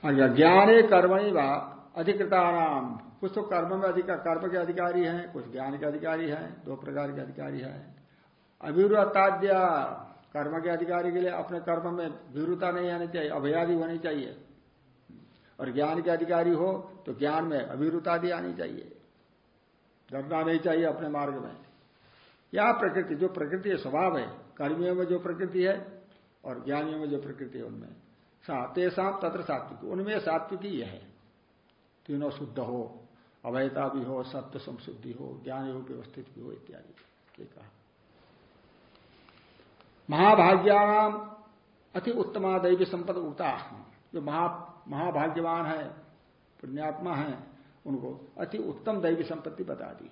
गया है। ज्ञाने कर्मणि व अधिकृता नाम कुछ तो कर्म में अधिकार कर्म के अधिकारी हैं, कुछ ज्ञान के अधिकारी हैं, दो प्रकार के अधिकारी हैं। अभिवृताद्या कर्म के अधिकारी के लिए अपने कर्म में विरुता नहीं आनी चाहिए, अभयादि होनी चाहिए। और ज्ञान के अधिकारी हो तो ज्ञान में अभिरुतादि आनी चाहिए। डरना नहीं चाहिए अपने मार्ग में। या प्रकृति, जो प्रकृति स्वभाव है, कर्मियों में जो प्रकृति है और ज्ञानियों में जो प्रकृति है, उनमें। तेसाम तत्र सात्विक। उनमें सात्विकी यह है। तीनों शुद्ध हो अवैता भी हो, सत्य संशुद्धि हो, ज्ञान योग व्यवस्थित भी हो, इत्यादि। कहा। महाभाग्याम अति उत्तमा दैवी संपद उगता। जो महा, महाभाग्यवान है, पुण्यात्मा है, उनको अति उत्तम दैवी संपत्ति बता दी।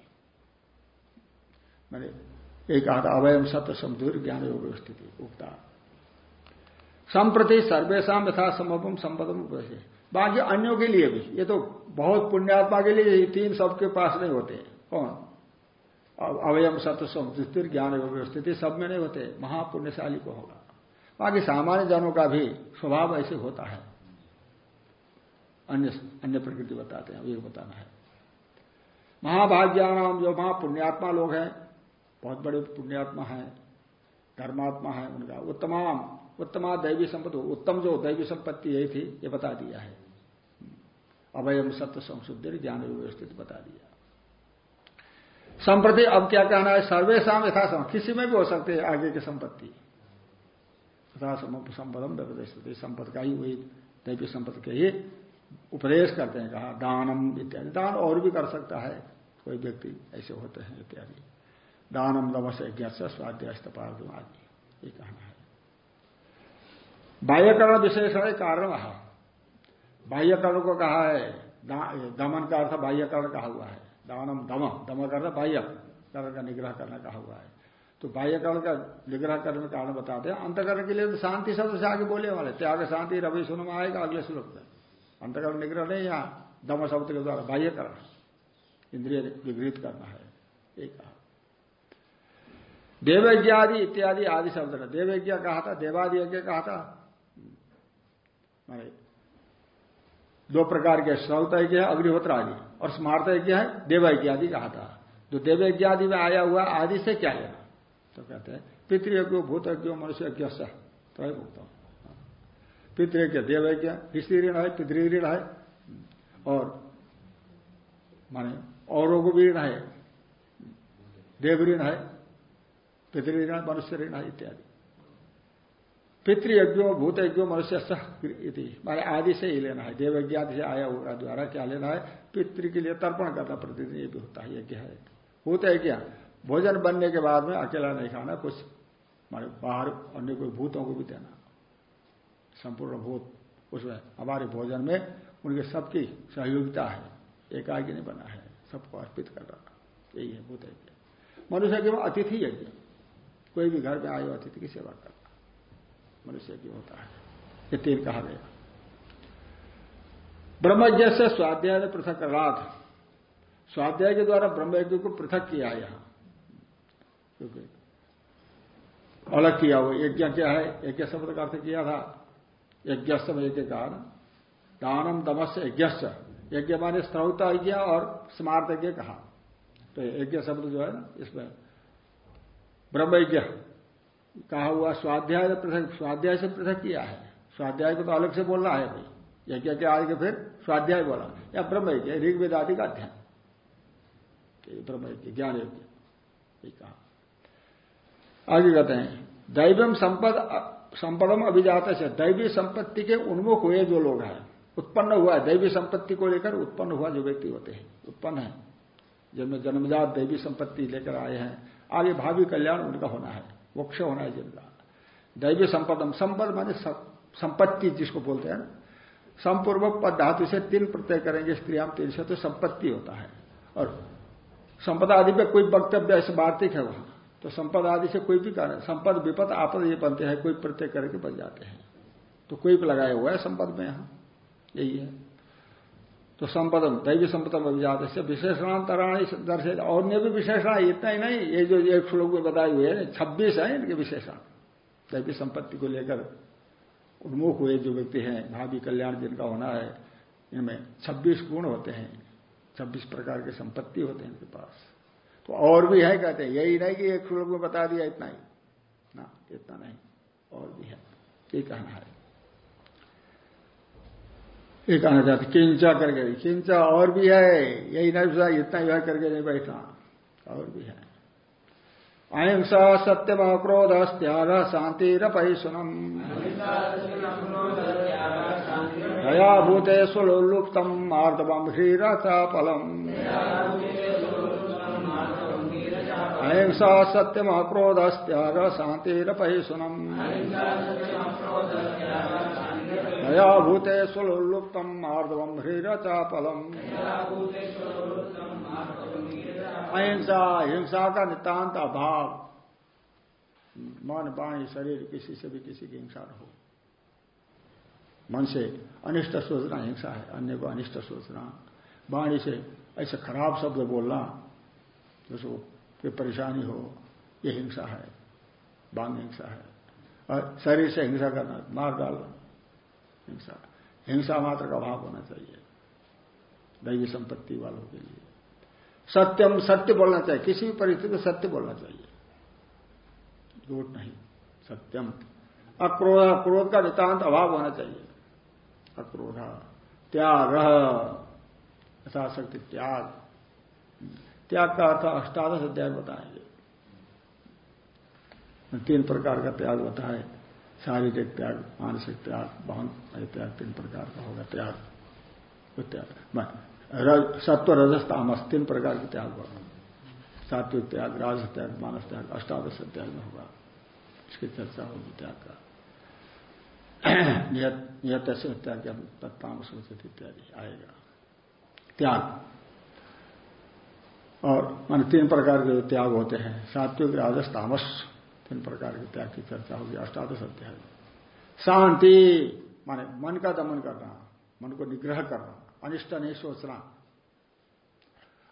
मैंने एक था अवयम सत्य समधुर ज्ञान योग व्यवस्थिति उगता। संप्रति सर्वेशा यथा संभव संपदम बाकी अन्यों के लिए भी, ये तो बहुत पुण्यात्मा के लिए तीन सबके पास नहीं होते। कौन? अवयम संस्थिति ज्ञान व्यवस्थित सब में नहीं होते, महापुण्यशाली को होगा। बाकी सामान्य जनों का भी स्वभाव ऐसे होता है। अन्य अन्य प्रकृति बताते हैं, ये बताना है। महाभाग्यानाम जो महापुण्यात्मा लोग हैं, बहुत बड़े पुण्यात्मा हैं, धर्मात्मा है उनका। उत्तमाम उत्तमा दैवी संपत्ति, उत्तम जो दैवी संपत्ति यही थी, ये बता दिया है। अवयम सत्य संशुद्धि ज्ञान व्यवस्थित बता दिया। संप्रति अब क्या कहना है? सर्वेशम यथासम। किसी में भी हो सकते हैं आगे की संपत्ति। संपदम व्यपदेश संपद का ही वही दैवी संपत्ति के ही उपदेश करते हैं, कहा दानम इत्यादि। दान और भी कर सकता है। कोई व्यक्ति ऐसे होते हैं, इत्यादि। दानम नवस यज्ञ स्वाध्याय आदि ये कहना है। बाह्यकरण विशेषण कारण। बाह्यकर्ण को कहा है दमन का अर्थ बाह्यकरण कहा हुआ है। दानम दम दम करना बाह्य। कर्ण का निग्रह करना कहा हुआ है। तो बाह्यकर्ण का निग्रह करने का कारण बताते हैं। अंतकरण के लिए तो शांति शब्द से आगे बोले वाले त्याग शांति रवि सुन में आएगा अगले श्लोक में। अंतकरण निग्रह नहीं, यहाँ दम शब्द के द्वारा बाह्य बाह्यकरण इंद्रिय विपरीत करना है। एक देवज्ञादि इत्यादि आदि शब्द ने देवज्ञ कहा था देवादि यज्ञ कहा था। दो प्रकार के श्रौत यज्ञ अग्निहोत्र आदि। और स्मार्त यज्ञ है देव यज्ञ आदि कहा था जो देव यज्ञ आदि में आया हुआ, आदि से क्या लेना? तो कहते हैं, पितृयज्ञ मनुष्य यज्ञ तो है। मुक्त पितृयज्ञ देव यज्ञ ऋषि ऋण है, पितृ ऋण है। और माने औरों भी ऋण है। देव ऋण है, पितृ ऋण, मनुष्य ऋण है, इत्यादि। पितृयज्ञो भूत यज्ञो मनुष्य माने आदि से ही लेना है। देवज्ञ आदि से आया हुआ द्वारा क्या लेना है? पितृ के लिए तर्पण करना प्रतिदिन ये भी होता है, यज्ञ है। भूत यज्ञ भोजन बनने के बाद में अकेला नहीं खाना, कुछ मारे बाहर अन्य कोई भूतों को भी देना। संपूर्ण भूत, उसमें हमारे भोजन में उनके सबकी सहयोगिता है। एकाकी नहीं बना है, सबको अर्पित कर रहा यही है भूत यज्ञ मनुष्य के अतिथि यज्ञ। कोई भी घर में आयो अतिथि की सेवा कर मनुष्य की होता है। ये तीन कहा गया। ब्रह्मज्ञ से स्वाध्याय ने पृथक राध स्वाध्याय के द्वारा ब्रह्मज्ञ को पृथक किया यहाँ। क्योंकि अलग किया वो यज्ञ क्या है? यज्ञ शब्द का अर्थ किया था। यज्ञ यज्ञ कहा ना दानम दमस यज्ञ यज्ञ माने स्त्रौता यज्ञ और स्मार्त यज्ञ कहा। तो यज्ञ शब्द जो है ना, इसमें ब्रह्म यज्ञ कहा हुआ स्वाध्याय पृथक, स्वाध्याय से पृथक किया है। स्वाध्याय को तो अलग से बोलना है भाई यज्ञ के आगे फिर स्वाध्याय बोला। या ब्रह्म यज्ञ ऋग्वेद आदि का अध्ययन। ब्रह्म यज्ञ, ज्ञान यज्ञ कहा। आगे कहते हैं, दैवम संपद, संपदम अभिजात से दैवी संपत्ति के उन्मुख हुए जो लोग हैं, उत्पन्न हुआ है। दैवी संपत्ति को लेकर उत्पन्न हुआ जो व्यक्ति होते हैं, उत्पन्न है। जिनमें जन्मजात दैवी संपत्ति लेकर आए हैं। आगे भावी कल्याण उनका होना है। मोक्ष होना है जिनका दैवी संपदम संपद माने संपत्ति जिसको बोलते हैं संपूर्वक पद धातु से तीन प्रत्यय करेंगे स्त्रियाम तीन से तो संपत्ति होता है। और संपदा आदि पे कोई वक्तव्य ऐसे वार्तिक है वहाँ तो संपद आदि से कोई भी कारण, संपद, विपद, आपद ये बनते हैं, कोई प्रत्यय करके बन जाते हैं। तो कोई भी लगाया हुआ है संपद में यहाँ, यही है। तो संपदम, दैवी संपदम अभिजात से विशेषणांतराणी दर्शे और ने भी विशेषण, इतना ही नहीं, ये जो एक श्लोक में बताए हुए हैं, छब्बीस है इनके विशेषण। दैवी संपत्ति को लेकर उन्मुख हुए जो व्यक्ति हैं, भावी कल्याण जिनका होना है, इनमें छब्बीस गुण होते हैं। छब्बीस प्रकार के संपत्ति होते हैं इनके पास। तो और भी है, कहते हैं, यही नहीं कि एक श्लोक में बता दिया, इतना ही। ना, इतना नहीं, और भी है। ये कहना है। ये कहना चाहते किंचा करके किंचा और भी है, यही नहीं इतना ही करके नहीं बैठा। और भी है। अहिंसा सत्यम क्रोध त्याग शांति रपहिशुनम दया भूते सुलुप्तम मार्दवम ह्रीरचापलम अहिंसा सत्यम क्रोध त्याग शांति रपहिशुनम दया भूते सुलुप्तम मार्दवम ह्रीरचापलम। अहिंसा, हिंसा का नितांत अभाव। मन, बाणी, शरीर किसी से भी किसी की हिंसा न हो। मन से अनिष्ट सोचना हिंसा है, अन्य को अनिष्ट सोचना। वाणी से ऐसे खराब शब्द बोलना जिसको कोई परेशानी हो, ये हिंसा है, बांग हिंसा है। और शरीर से हिंसा करना, मार डालना हिंसा। हिंसा मात्र का अभाव होना चाहिए, दैवी संपत्ति वालों के लिए। सत्यम सत्य बोलना चाहिए, किसी भी परिस्थिति में सत्य बोलना चाहिए। झूठ नहीं, सत्यम। अक्रोध, क्रोध का नितांत अभाव होना चाहिए। अक्रोध, त्याग, यथाशक्ति, त्याग। त्याग का अर्थ अष्टादश अध्याय बताएँगे। तीन प्रकार का त्याग है शारीरिक त्याग, मानसिक त्याग बहन त्याग, तीन प्रकार का होगा त्याग। त्याग सत्व, रजस, तामस, तीन प्रकार के त्याग होगा। सात्विक त्याग राज त्याग, मानस त्याग, अष्टादश त्याग में होगा। इसकी चर्चा होगी त्याग का। नियत त्याग, तत्तामस इत्यादि आएगा। त्याग। और मान तीन प्रकार के त्याग होते हैं, सात्विक, राजस, तामस, तीन प्रकार के त्याग की चर्चा होगी, अष्टादश अध्याय। शांति, माने मन का दमन करना, मन को निग्रह करना, अनिष्ट नहीं सोचना।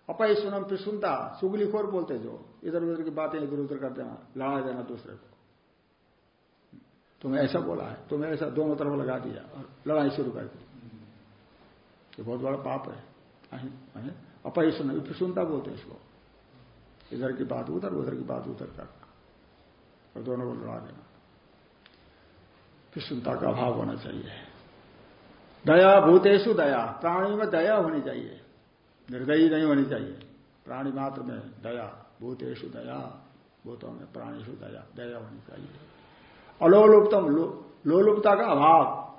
अपय सुनम फिर सुनता सुगलीखोर बोलते जो, इधर उधर की बातें इधर उधर कर देना लड़ा देना दूसरे को। तुम्हें ऐसा बोला है, तुम्हें ऐसा दोनों तरफ़ लगा दिया, और लड़ाई शुरू कर दी। ये बहुत बड़ा पाप है। अपय सुन फिर सुनता बोलते इसको। इधर की बात उधर उधर की बात उधर करना और दोनों को लड़ा देना। फिर सुनता का अभाव होना चाहिए। दया भूतेशु दया। प्राणी में दया होनी चाहिए। निर्दयी नहीं होनी चाहिए। प्राणी मात्र में दया। भूतेशु दया। भूतों में प्राणीशु दया। दया होनी चाहिए। अलोलुप्तम लोलुपता का अभाव।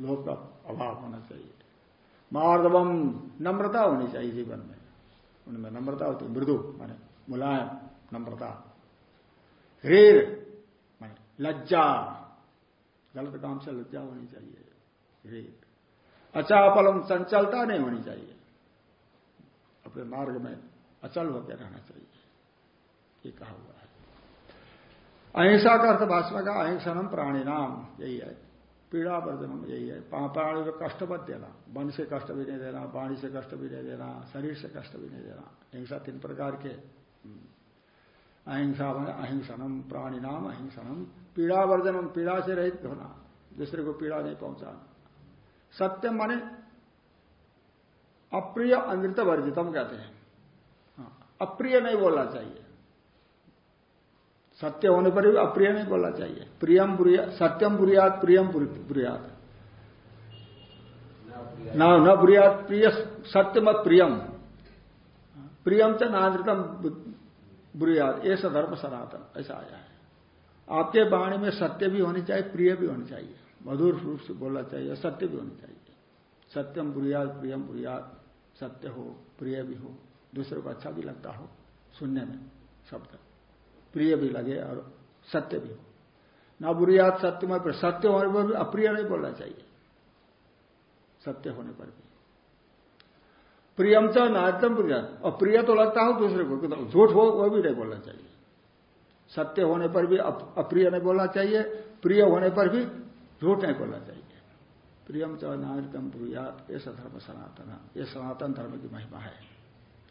लोभ का अभाव होना चाहिए। मार्दवम, नम्रता होनी चाहिए जीवन में। उनमें नम्रता होती है। मृदु, माने मुलायम, नम्रता। हीर माने लज्जा। गलत काम से लज्जा होनी चाहिए। अचापलम, चंचलता नहीं होनी चाहिए। अपने मार्ग में अचल होकर रहना चाहिए। ये कहा हुआ है। अहिंसा का अर्थ भाषण का अहिंसनम प्राणी नाम यही है। पीड़ा वर्जनम यही है। प्राणी को कष्ट मत देना। मन से कष्ट भी नहीं देना वाणी से कष्ट भी नहीं देना शरीर से कष्ट भी नहीं देना। हिंसा तीन प्रकार के। अहिंसा मन अहिंसनम प्राणी नाम अहिंसनम पीड़ा वर्जनम पीड़ा से रहित होना दूसरे को पीड़ा नहीं पहुंचाना। सत्य माने अप्रिय अमृत वर्जितम कहते हैं। हाँ, अप्रिय नहीं बोलना चाहिए। सत्य होने पर भी अप्रिय नहीं बोलना चाहिए। प्रियम सत्यम बुरियात, प्रियम बुरियात। न न बुरियात, प्रिय सत्य मत प्रियम। प्रियम च नादृतम बुरियात। ऐसा धर्म सनातन। ऐसा आया है। आपके वाणी में सत्य भी होनी चाहिए, प्रिय भी होनी चाहिए। मधुर रूप से बोलना चाहिए, सत्य भी होनी चाहिए। सत्यम बुरियात, प्रियम बुरियात। सत्य हो, प्रिय भी हो। दूसरे को अच्छा भी लगता हो, सुनने में, शब्द। प्रिय भी लगे और सत्य भी हो। ना बुरियात सत्य में सत्य होने पर भी अप्रिय नहीं बोलना चाहिए। सत्य होने पर भी। प्रियम च नायतम प्रिय और प्रिय तो लगता हो दूसरे को तो झूठ हो वह भी नहीं बोलना चाहिए। सत्य होने पर भी अप्रिय नहीं बोलना चाहिए। प्रिय होने पर भी झूठ नहीं बोलना चाहिए। प्रियम च नागरिकम ब्रुयात ऐसा धर्म सनातन ये सनातन धर्म की महिमा है।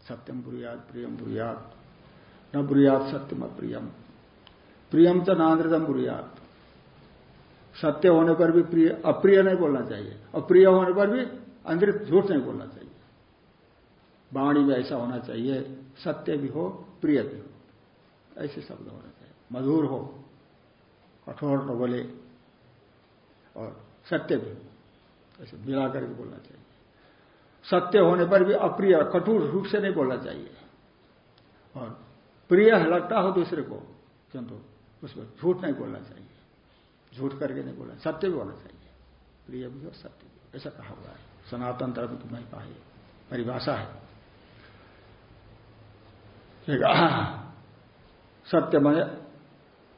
सत्यम ब्रुयात प्रियम ब्रुयात न ब्रुयात सत्यम अप्रियम प्रियम च नागरिकम ब्रुयात। सत्य होने पर भी प्रिय, अप्रिय नहीं बोलना चाहिए। और प्रिय होने पर भी अंग्रित झूठ नहीं बोलना चाहिए। वाणी में ऐसा होना चाहिए, सत्य भी हो, प्रिय भी हो। ऐसे शब्द होना चाहिए। मधुर हो, कठोर न बोले, और सत्य भी ऐसे मिला करके बोलना चाहिए। सत्य होने पर भी अप्रिय कठोर रूप से नहीं बोलना चाहिए। और प्रिय लगता हो दूसरे को, किंतु उसमें झूठ नहीं बोलना चाहिए। झूठ करके नहीं बोलना, सत्य भी बोलना चाहिए। प्रिय भी हो सत्य भी, ऐसा कहा हुआ है। सनातन धर्म की महिमा है, परिभाषा है। सत्य मैंने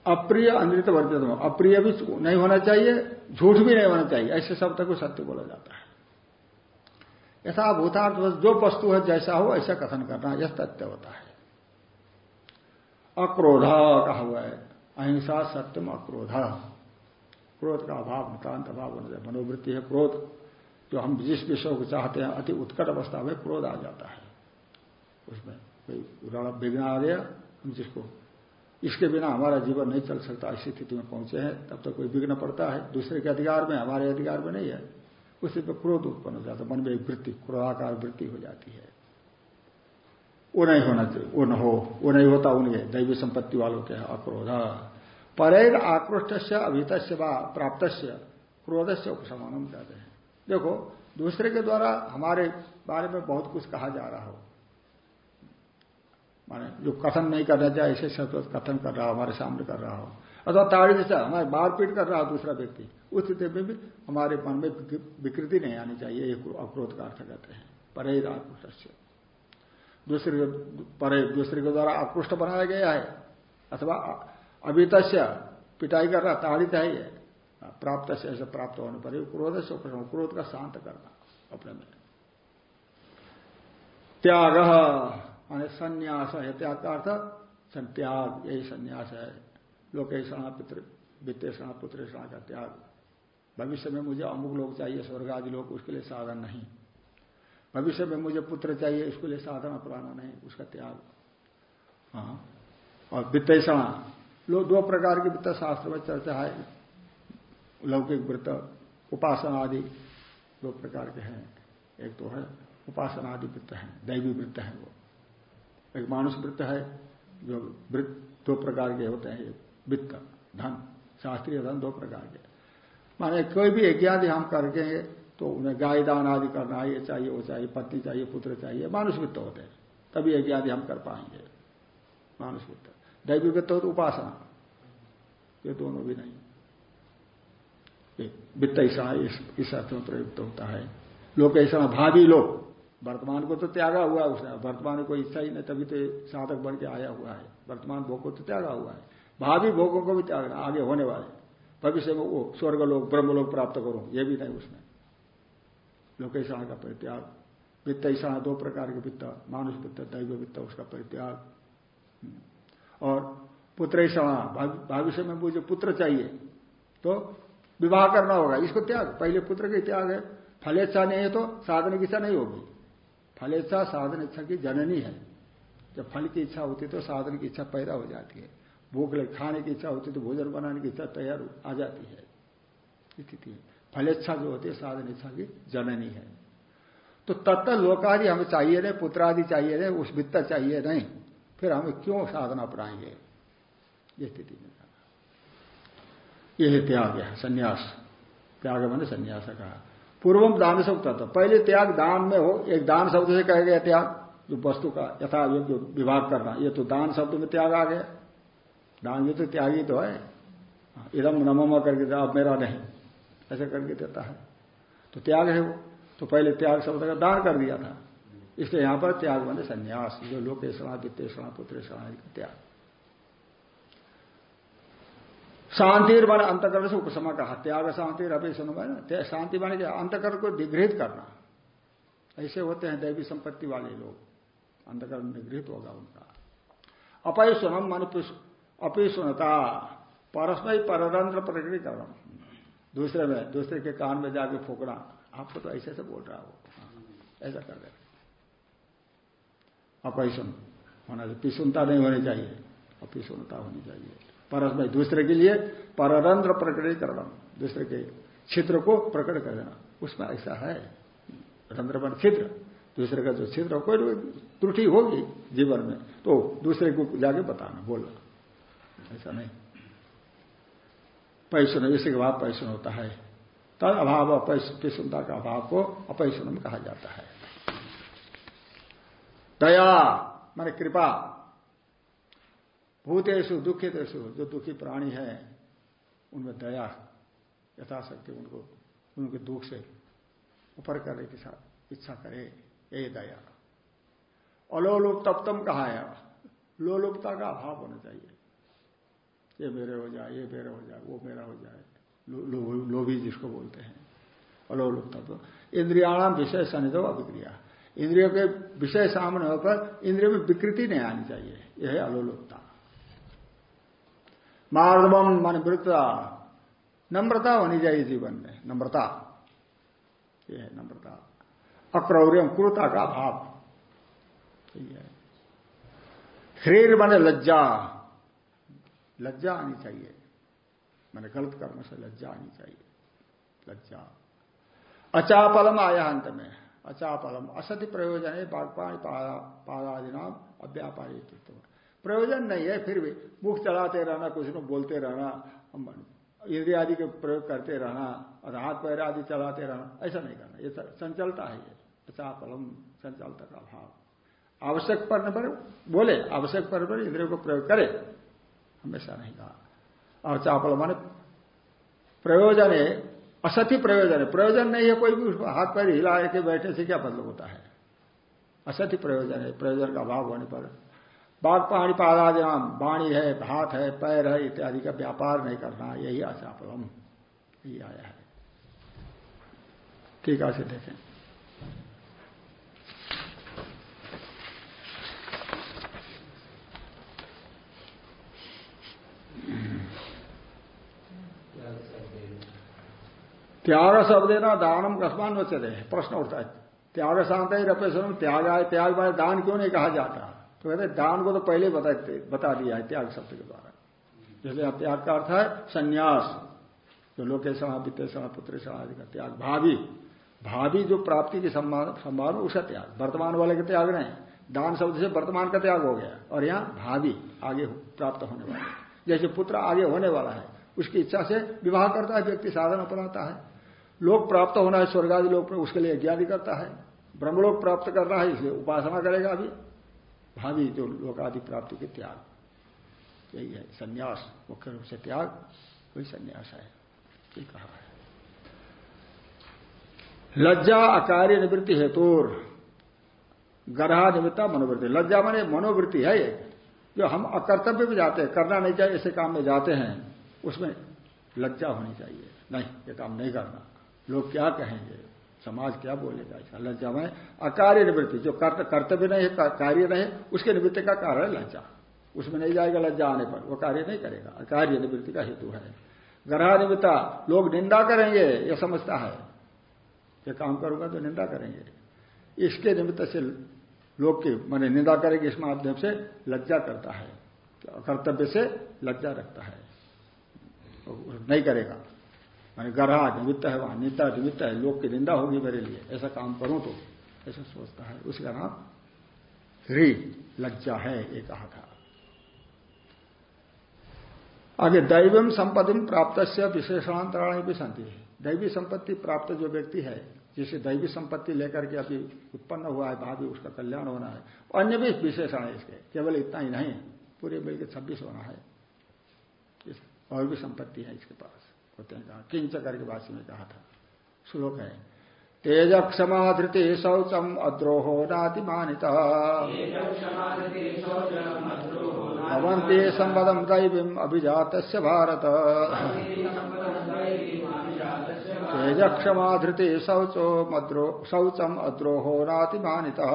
अप्रिय अनृत वर्जित अप्रिय भी नहीं होना चाहिए, झूठ भी नहीं होना चाहिए, ऐसे शब्द को सत्य बोला जाता है। यथा भूतार्थ जो वस्तु है, जैसा हो, ऐसा कथन करना यह तथ्य होता है। अक्रोध कहा हुआ है। अहिंसा सत्यम अक्रोध। क्रोध का अभाव नितान्त अभाव होने जाए मनोवृत्ति है क्रोध, जो हम जिस विषय को चाहते हैं, अति उत्कट अवस्था में क्रोध आ जाता है। उसमें कोई विघ्न आ गया, हम जिसको, इसके बिना हमारा जीवन नहीं चल सकता ऐसी स्थिति में पहुँचे हैं, तब तक तो कोई विघ्न पड़ता है। दूसरे के अधिकार में, हमारे अधिकार में नहीं है। उसी पर क्रोध उत्पन्न हो जाता है। मन में वृत्ति, क्रोधाकार वृत्ति हो जाती है। वो नहीं होना चाहिए। वो न हो वो नहीं होता उनके दैवी संपत्ति वालों के अक्रोध परेर आक्रोष्ट से अभित प्राप्त से क्रोध से उपसमानम कहते हैं। देखो, दूसरे के द्वारा हमारे बारे में बहुत कुछ कहा जा रहा हो। माने जो कथन नहीं करना चाहिए ऐसे शब्द कथन कर रहा हो, हमारे सामने कर रहा हो। अथवा ताड़ी जैसा हमारे मारपीट कर रहा हो दूसरा व्यक्ति, उस स्थिति में भी हमारे मन में विकृति नहीं आनी चाहिए, ये अक्रोध का अर्थ कहते हैं। परे आकृष्ट दूसरे परे, दूसरे के द्वारा आकृष्ट बनाया गया है। अथवा अभित पिटाई कर रहा ताड़ित है ये। प्राप्त से ऐसे प्राप्त होने पर क्रोध से क्रोध का शांत करना अपने में। त्याग, माने संन्यास है, त्याग का अर्थ त्याग, यही संन्यास है। लोकेशणा पितृ, वित्तेषणा पुत्रेषणा का त्याग। भविष्य में मुझे अमुक लोग चाहिए स्वर्ग आदि लोग, उसके लिए साधन नहीं। भविष्य में मुझे पुत्र चाहिए उसके लिए साधना पुराना नहीं, उसका त्याग। हाँ। और वित्तेषणा। लोग दो प्रकार के वित्त शास्त्र में चर्चा है। लौकिक वृत्त, उपासना आदि दो प्रकार के हैं। एक तो है, उपासना आदि वृत्त है, दैवी वृत्त है वो। एक मानुष वृत्त है, जो वृत्त दो प्रकार के होते हैं वित्त, धन, शास्त्रीय धन दो प्रकार के। माने कोई भी आदि हम करके तो उन्हें गाय दान आदि करना ये चाहिए, वो चाहिए, पत्नी चाहिए, पुत्र चाहिए मानुष वित्त होते हैं। तभी यज्ञ आदि हम कर पाएँगे। मानुष वित्त दैवी वित्त हो तो उपासना। ये दोनों भी नहीं। वित्त ऐसा इस अर्थ में प्रयुक्त होता है। लोग ऐसा भावी लोग। वर्तमान को तो त्यागा हुआ है उसने वर्तमान में कोई इच्छा ही नहीं, तभी तो साधक बन के आया हुआ है। वर्तमान भोग को तो त्यागा हुआ है। भावी भोगों को भी त्यागना, आगे होने वाले। भविष्य में वो स्वर्ग लोग ब्रह्म लोग प्राप्त करो ये भी नहीं उसने लोकेशण का परित्याग, वित्त ऐसा दो प्रकार के वित्त, मानुष वित्त, दैव वित्त, उसका परित्याग। और पुत्र भविष्य में मुझे पुत्र चाहिए तो विवाह करना होगा, इसको त्याग। पहले पुत्र के त्याग है। फलेच्छा नहीं है तो साधन की इच्छा नहीं होगी। फलेच्छा साधन इच्छा की जननी है। जब फल की इच्छा होती है तो साधन की इच्छा पैदा हो जाती है। भूख खाने की इच्छा होती है तो भोजन बनाने की इच्छा तैयार आ जाती है। स्थिति फलेच्छा जो होती है, साधन इच्छा की जननी है। तो तत्त लोकादि हमें चाहिए नहीं, पुत्रादि चाहिए नहीं, उस वित्त चाहिए नहीं। फिर हमें क्यों साधना अपनाएँगे? ये स्थिति में यह है त्याग है संन्यास। त्याग मैंने संन्यास कहा पूर्वम दान शब्द था। पहले त्याग दान में हो, एक दान शब्द से कह गया त्याग, जो वस्तु का यथा योग्य विभाग करना। ये तो दान शब्द में त्याग आ गया। दान ये तो त्याग ही तो है। इधम नमम करके अब मेरा नहीं। ऐसा करके देता है। तो त्याग है वो। तो पहले त्याग शब्द का दान कर दिया था। इसलिए यहाँ पर त्याग बने संन्यास, जो लोकेशणा, वित्तेषणा, पुत्रेषणा त्याग। शांति बन अंतकरण से उपसमा कहा। त्याग शांति सुनो शांति बने क्या अंतकरण को निगृहित करना। ऐसे होते हैं दैवी संपत्ति वाले लोग। अंतकरण निगृहित होगा उनका। अपय सुनम मन अपी सुनता परस्मय प्रकृति प्रकटीकरण दूसरे में, दूसरे के कान में जाके फूकना। आपको तो ऐसे से बोल रहा हो ऐसा कर रहे अपय सुन होना चाहिए। पिसुनता नहीं होनी चाहिए। अपिसुनता होनी चाहिए। परस्मय दूसरे के लिए पररंध्र प्रकटीकरण दूसरे के छिद्र को प्रकट कर देना। उसमें ऐसा है। रंध्रमण छिद्र। दूसरे का जो छिद्र कोई त्रुटि होगी जीवन में। तो दूसरे को जाके बताना, बोलना। ऐसा नहीं। पैसन इसी के बाद पैसन होता है। तद अभाव पैसुनता का अभाव को अपैसुनम कहा जाता है। दया, माने कृपा। भूतेषु, दुखितेषु, जो दुखी प्राणी है, उनमें दया, यथाशक्ति उनको, उनके दुख से ऊपर करने की इच्छा करे यही दया। अलोलुप तप्तम कहा है। लोलुपता का अभाव होना चाहिए। ये मेरे हो जाए, ये मेरा हो जाए, वो मेरा हो जाए। लोभी लो जिसको बोलते हैं। अलोलुप तत्व। इंद्रियाणाम विषय सनिधो अभिक्रिया। इंद्रियों के विषय सामने होकर इंद्रियों में विकृति नहीं आनी चाहिए। यह है अलोलुपता मन वृत्ता नम्रता होनी चाहिए जीवन में। नम्रता। यह है नम्रता। अक्रौर्यम क्रूरता का भाव शरीर बने लज्जा। लज्जा आनी चाहिए। मैंने गलत कर्म से लज्जा आनी चाहिए। लज्जा। अचापलम आया अंत में। अचापलम। असत्य प्रयोजन है बागपाणी पादादि नाम अव्यापारी प्रयोजन नहीं है, फिर भी मुख चलाते रहना, कुछ न बोलते रहना इंद्रिया आदि के प्रयोग करते रहना, और हाथ पैर आदि चलाते रहना, ऐसा नहीं करना। ये संचलता है ये। अचापलम, संचलता का भाव। आवश्यक पड़ने पर बोले, आवश्यक पड़ने पर इंद्रियों को प्रयोग करे। हमेशा नहीं कहा। और चापल माने प्रयोजन है असत्य प्रयोजन। है प्रयोजन नहीं है कोई भी, उसको हाथ पैर हिला के बैठे से क्या मतलब होता है? असत्य प्रयोजन है। प्रयोजन का अभाव होने पर बाघ पाणी पादादिनाम वाणी है, हाथ है, पैर है, इत्यादि का व्यापार नहीं करना, यही आचापलम यही आया है। ठीक है देखें। त्याग शब्द ना दानम कस्मान वचते प्रश्न उठता है। त्याग शांत ही रपेश्वर त्याग आए त्याग माने दान क्यों नहीं कहा जाता? तो कहते दान को तो पहले बता बता दिया है त्याग शब्द के द्वारा। जैसे त्याग का अर्थ है संन्यास। जो लोकेशण वित्तेषण पुत्रेषण आदि का त्याग। भावी भावी जो प्राप्ति की संभावना उसका त्याग। वर्तमान वाले का त्याग नहीं दान शब्द से वर्तमान का त्याग हो गया। और यहाँ भावी आगे प्राप्त होने वाला जैसे पुत्र आगे होने वाला है, उसकी इच्छा से विवाह करता है, व्यक्ति साधन अपनाता है। लोक प्राप्त होना है स्वर्ग आदि लोग उसके लिए ज्ञानी करता है। ब्रह्मलोक प्राप्त करना है, इसलिए उपासना करेगा अभी। भावी जो लोकादि प्राप्ति के त्याग। यही है, संन्यास, मुख्य रूप से त्याग वही संन्यास है। ये कहा है। लज्जा अकार्य निवृत्ति हेतु गर्हा निमित्ता मनोवृत्ति। लज्जा माने मनोवृत्ति है ये, जो हम अकर्तव्य में जाते हैं, करना नहीं चाहिए ऐसे काम में जाते हैं, उसमें लज्जा होनी चाहिए। नहीं, ये काम नहीं करना। लोग क्या कहेंगे? समाज क्या बोलेगा? ऐसा लज्जा में अकार्य निवृत्ति, जो कर्तव्य नहीं है कार्य नहीं उसके निवृत्ति का कारण है लज्जा। उसमें नहीं जाएगा लज्जा आने पर, वो कार्य नहीं करेगा। अकार्य निवृत्ति का हेतु है। ग्रह निमित्ता लोग निंदा करेंगे यह समझता है। ये काम करूँगा तो निंदा करेंगे। इसके निमित्त से लोग की, मैंने निंदा करेंगे, इस माध्यम से लज्जा करता है। कर्तव्य से लज्जा रखता है। नहीं करेगा। मैंने गढ़ा निमित्त है वहाँ निंदा निमित्त है लोग की निंदा होगी मेरे लिए। ऐसा काम करूँ तो ऐसा सोचता है। उसका नाम री लज्जा है ये कहा था आगे, दैवम संपत्ति प्राप्त से विशेषणांतराणी भी संति। दैवी संपत्ति प्राप्त जो व्यक्ति है, जिसे दैवी संपत्ति लेकर के अभी उत्पन्न हुआ है, भाभी, उसका कल्याण होना है। अन्य भी विशेषण है इसके, केवल इतना ही नहीं, पूरे मिलकर छब्बीस होना है। और भी संपत्ति है इसके पास। होते हैं। कहा किंच करके वासी में कहा था। श्लोक है तेज क्षमाधृति शौचम अद्रोहो नाति मानिता भवंती संपदम दैवीम अभिजात भारत। तेज क्षमाधृति शौचो मद्रो शौचम अद्रोहो नाति मानिता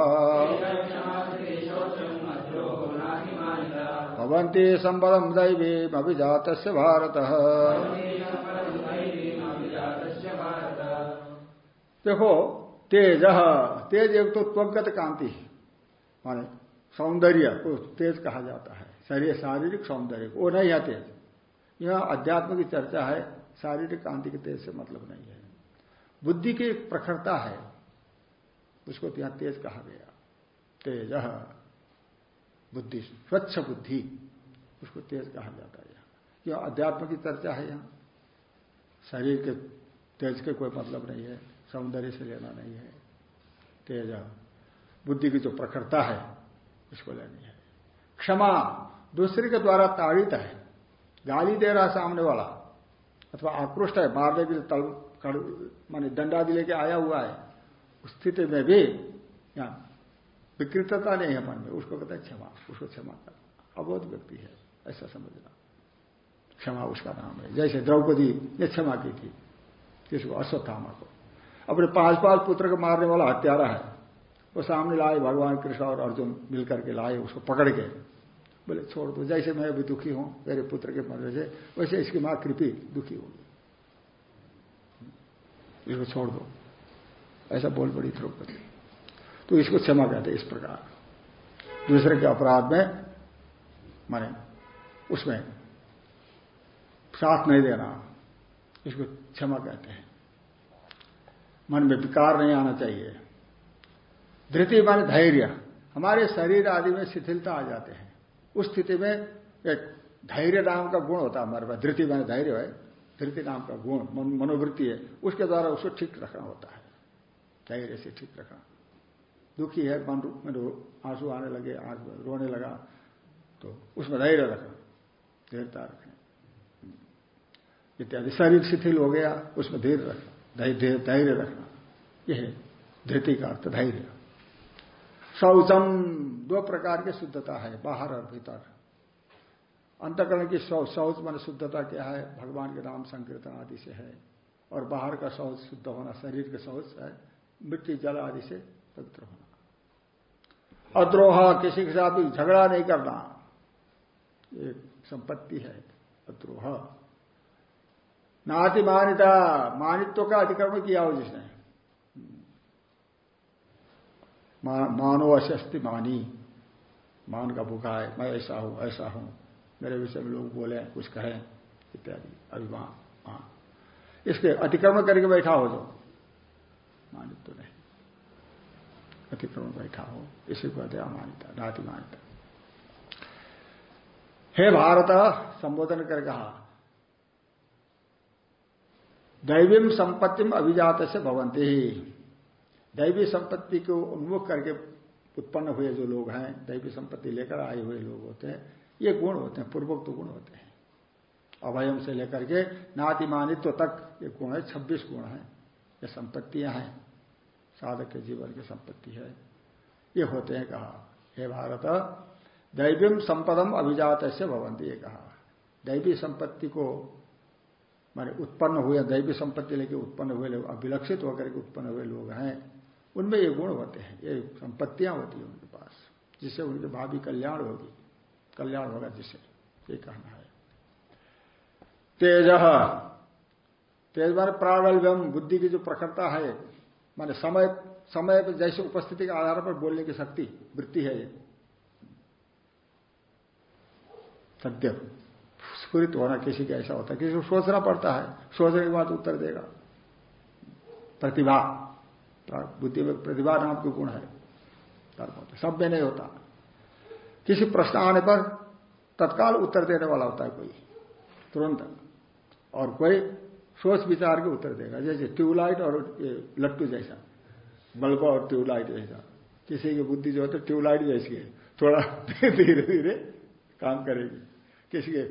भवंती संपदम दैवीम अभिजात भारत। देखो, तेज तेज एक तो त्वगत कांति माने सौंदर्य को तेज कहा जाता है। शरीर शारीरिक सौंदर्य वो नहीं है तेज। यह अध्यात्म की चर्चा है, शारीरिक कांति के तेज से मतलब नहीं है। बुद्धि की प्रखरता है, उसको यहाँ तेज कहा गया। तेज बुद्धि, स्वच्छ बुद्धि, उसको तेज कहा जाता है क्यों अध्यात्म की चर्चा है यहाँ। शरीर के तेज के कोई मतलब नहीं है, सौंदर्य से लेना नहीं है। तेज बुद्धि की जो प्रखरता है, उसको लेनी है। क्षमा दूसरे के द्वारा ताड़ित है। गाली दे रहा सामने वाला, अथवा आक्रोष्ट है, मारने के लिए तल माने दंडादि लेके आया हुआ है, उस स्थिति में भी यहाँ विकृतता नहीं है मन में। उसको कहते हैं क्षमा। उसको क्षमा करना अबोध व्यक्ति है। ऐसा समझना। क्षमा उसका नाम है। जैसे द्रौपदी ने क्षमा की थी किसको अश्वत्थामा को। अपने पाँच पाँच पुत्र को मारने वाला हत्यारा है। वो सामने लाए भगवान कृष्ण और अर्जुन मिलकर के लाए, उसको पकड़ के। बोले, छोड़ दो। जैसे मैं अभी दुखी हूँ, मेरे पुत्र के मरने से, वैसे इसकी माँ कृपी दुखी होगी। इसको छोड़ दो। ऐसा बोल पड़ी द्रौपदी। तो इसको क्षमा कहते इस प्रकार। दूसरे के अपराध में, माने उसमें साथ नहीं देना, इसको क्षमा कहते हैं। मन में विकार नहीं आना चाहिए। धृति माने धैर्य। हमारे शरीर आदि में शिथिलता आ जाते हैं। उस स्थिति में एक धैर्य नाम का गुण होता है हमारे पास। धृति माने धैर्य है। धृति नाम का गुण मनोवृत्ति है। उसके द्वारा उसको ठीक रखना होता है। धैर्य से ठीक रखना। दुखी है मन रूप में आँसू आने लगे, आँख रोने लगा तो उसमें धैर्य रखना, धैर्यता रखना। इत्यादि। शरीर शिथिल हो गया, उसमें धैर्य रखना धैर्य रखना। यह धृति का अर्थ, धैर्य। शौचम, दो प्रकार की शुद्धता है, बाहर और भीतर। अंतकरण की शौच मान शुद्धता क्या है? भगवान के नाम संकीर्तन आदि से है। और बाहर का शौच शुद्ध होना, शरीर के शौच है। मिट्टी, जल आदि से पवित्र होना। अद्रोह, किसी के साथ भी झगड़ा नहीं करना। एक संपत्ति है, अद्रोह। नाति मानिता, मानित्व का अतिक्रमण किया हो जिसने। मानो अशस्ति मानी। मान का भूखा है, मैं ऐसा हूँ ऐसा हूँ। मेरे विषय में लोग बोले, कुछ कहें, इत्यादि, अभिमान हाँ। इसके अतिक्रमण करके बैठा हो जो। मानित तो नहीं। अतिक्रमण बैठा हो इसी को कहते अमानिता, नाति मानिता। हे भारत, संबोधन कर कहा, दैवीम संपत्तिम अभिजात से भवंती ही। दैवी संपत्ति को उन्मुख करके उत्पन्न हुए जो लोग हैं, दैवी संपत्ति लेकर आए हुए लोग होते हैं, ये गुण होते हैं, पूर्वोक्त गुण होते हैं। अभयम से लेकर के नातिमानित्व तक ये गुण है, छब्बीस गुण है, ये संपत्तियाँ हैं। साधक के जीवन की संपत्ति है। ये होते हैं कहा, हे भारत दैवीम संपदम अभिजात से भवंती ये कहा। दैवी संपत्ति को, माने उत्पन्न हुए, दैवी संपत्ति लेके उत्पन्न हुए लोग, अभिलक्षित होकर के उत्पन्न हुए लोग हैं, उनमें ये गुण होते हैं, ये संपत्तियाँ होती है उनके पास, जिससे उनके भावी कल्याण होगी, कल्याण होगा जिससे, ये कहना है। तेज तेज माने प्रागल्भ्यम बुद्धि की जो प्रखरता है माने समय समय पर जैसे उपस्थिति के आधार पर बोलने की शक्ति, वृत्ति है ये। सत्य स्फुरित होना किसी का ऐसा होता है। किसी को सोचना पड़ता है। सोचने के बाद उत्तर देगा। प्रतिभा। बुद्धि में प्रतिभा नाम की गुण है। सब में नहीं होता। किसी प्रश्न आने पर तत्काल उत्तर देने वाला होता है कोई। तुरंत। और कोई सोच विचार के उत्तर देगा, जैसे ट्यूबलाइट और लट्टू जैसा, बल्ब और ट्यूबलाइट जैसा। किसी की बुद्धि जो है ट्यूबलाइट जैसी है। थोड़ा धीरे धीरे काम करेगी। किसी के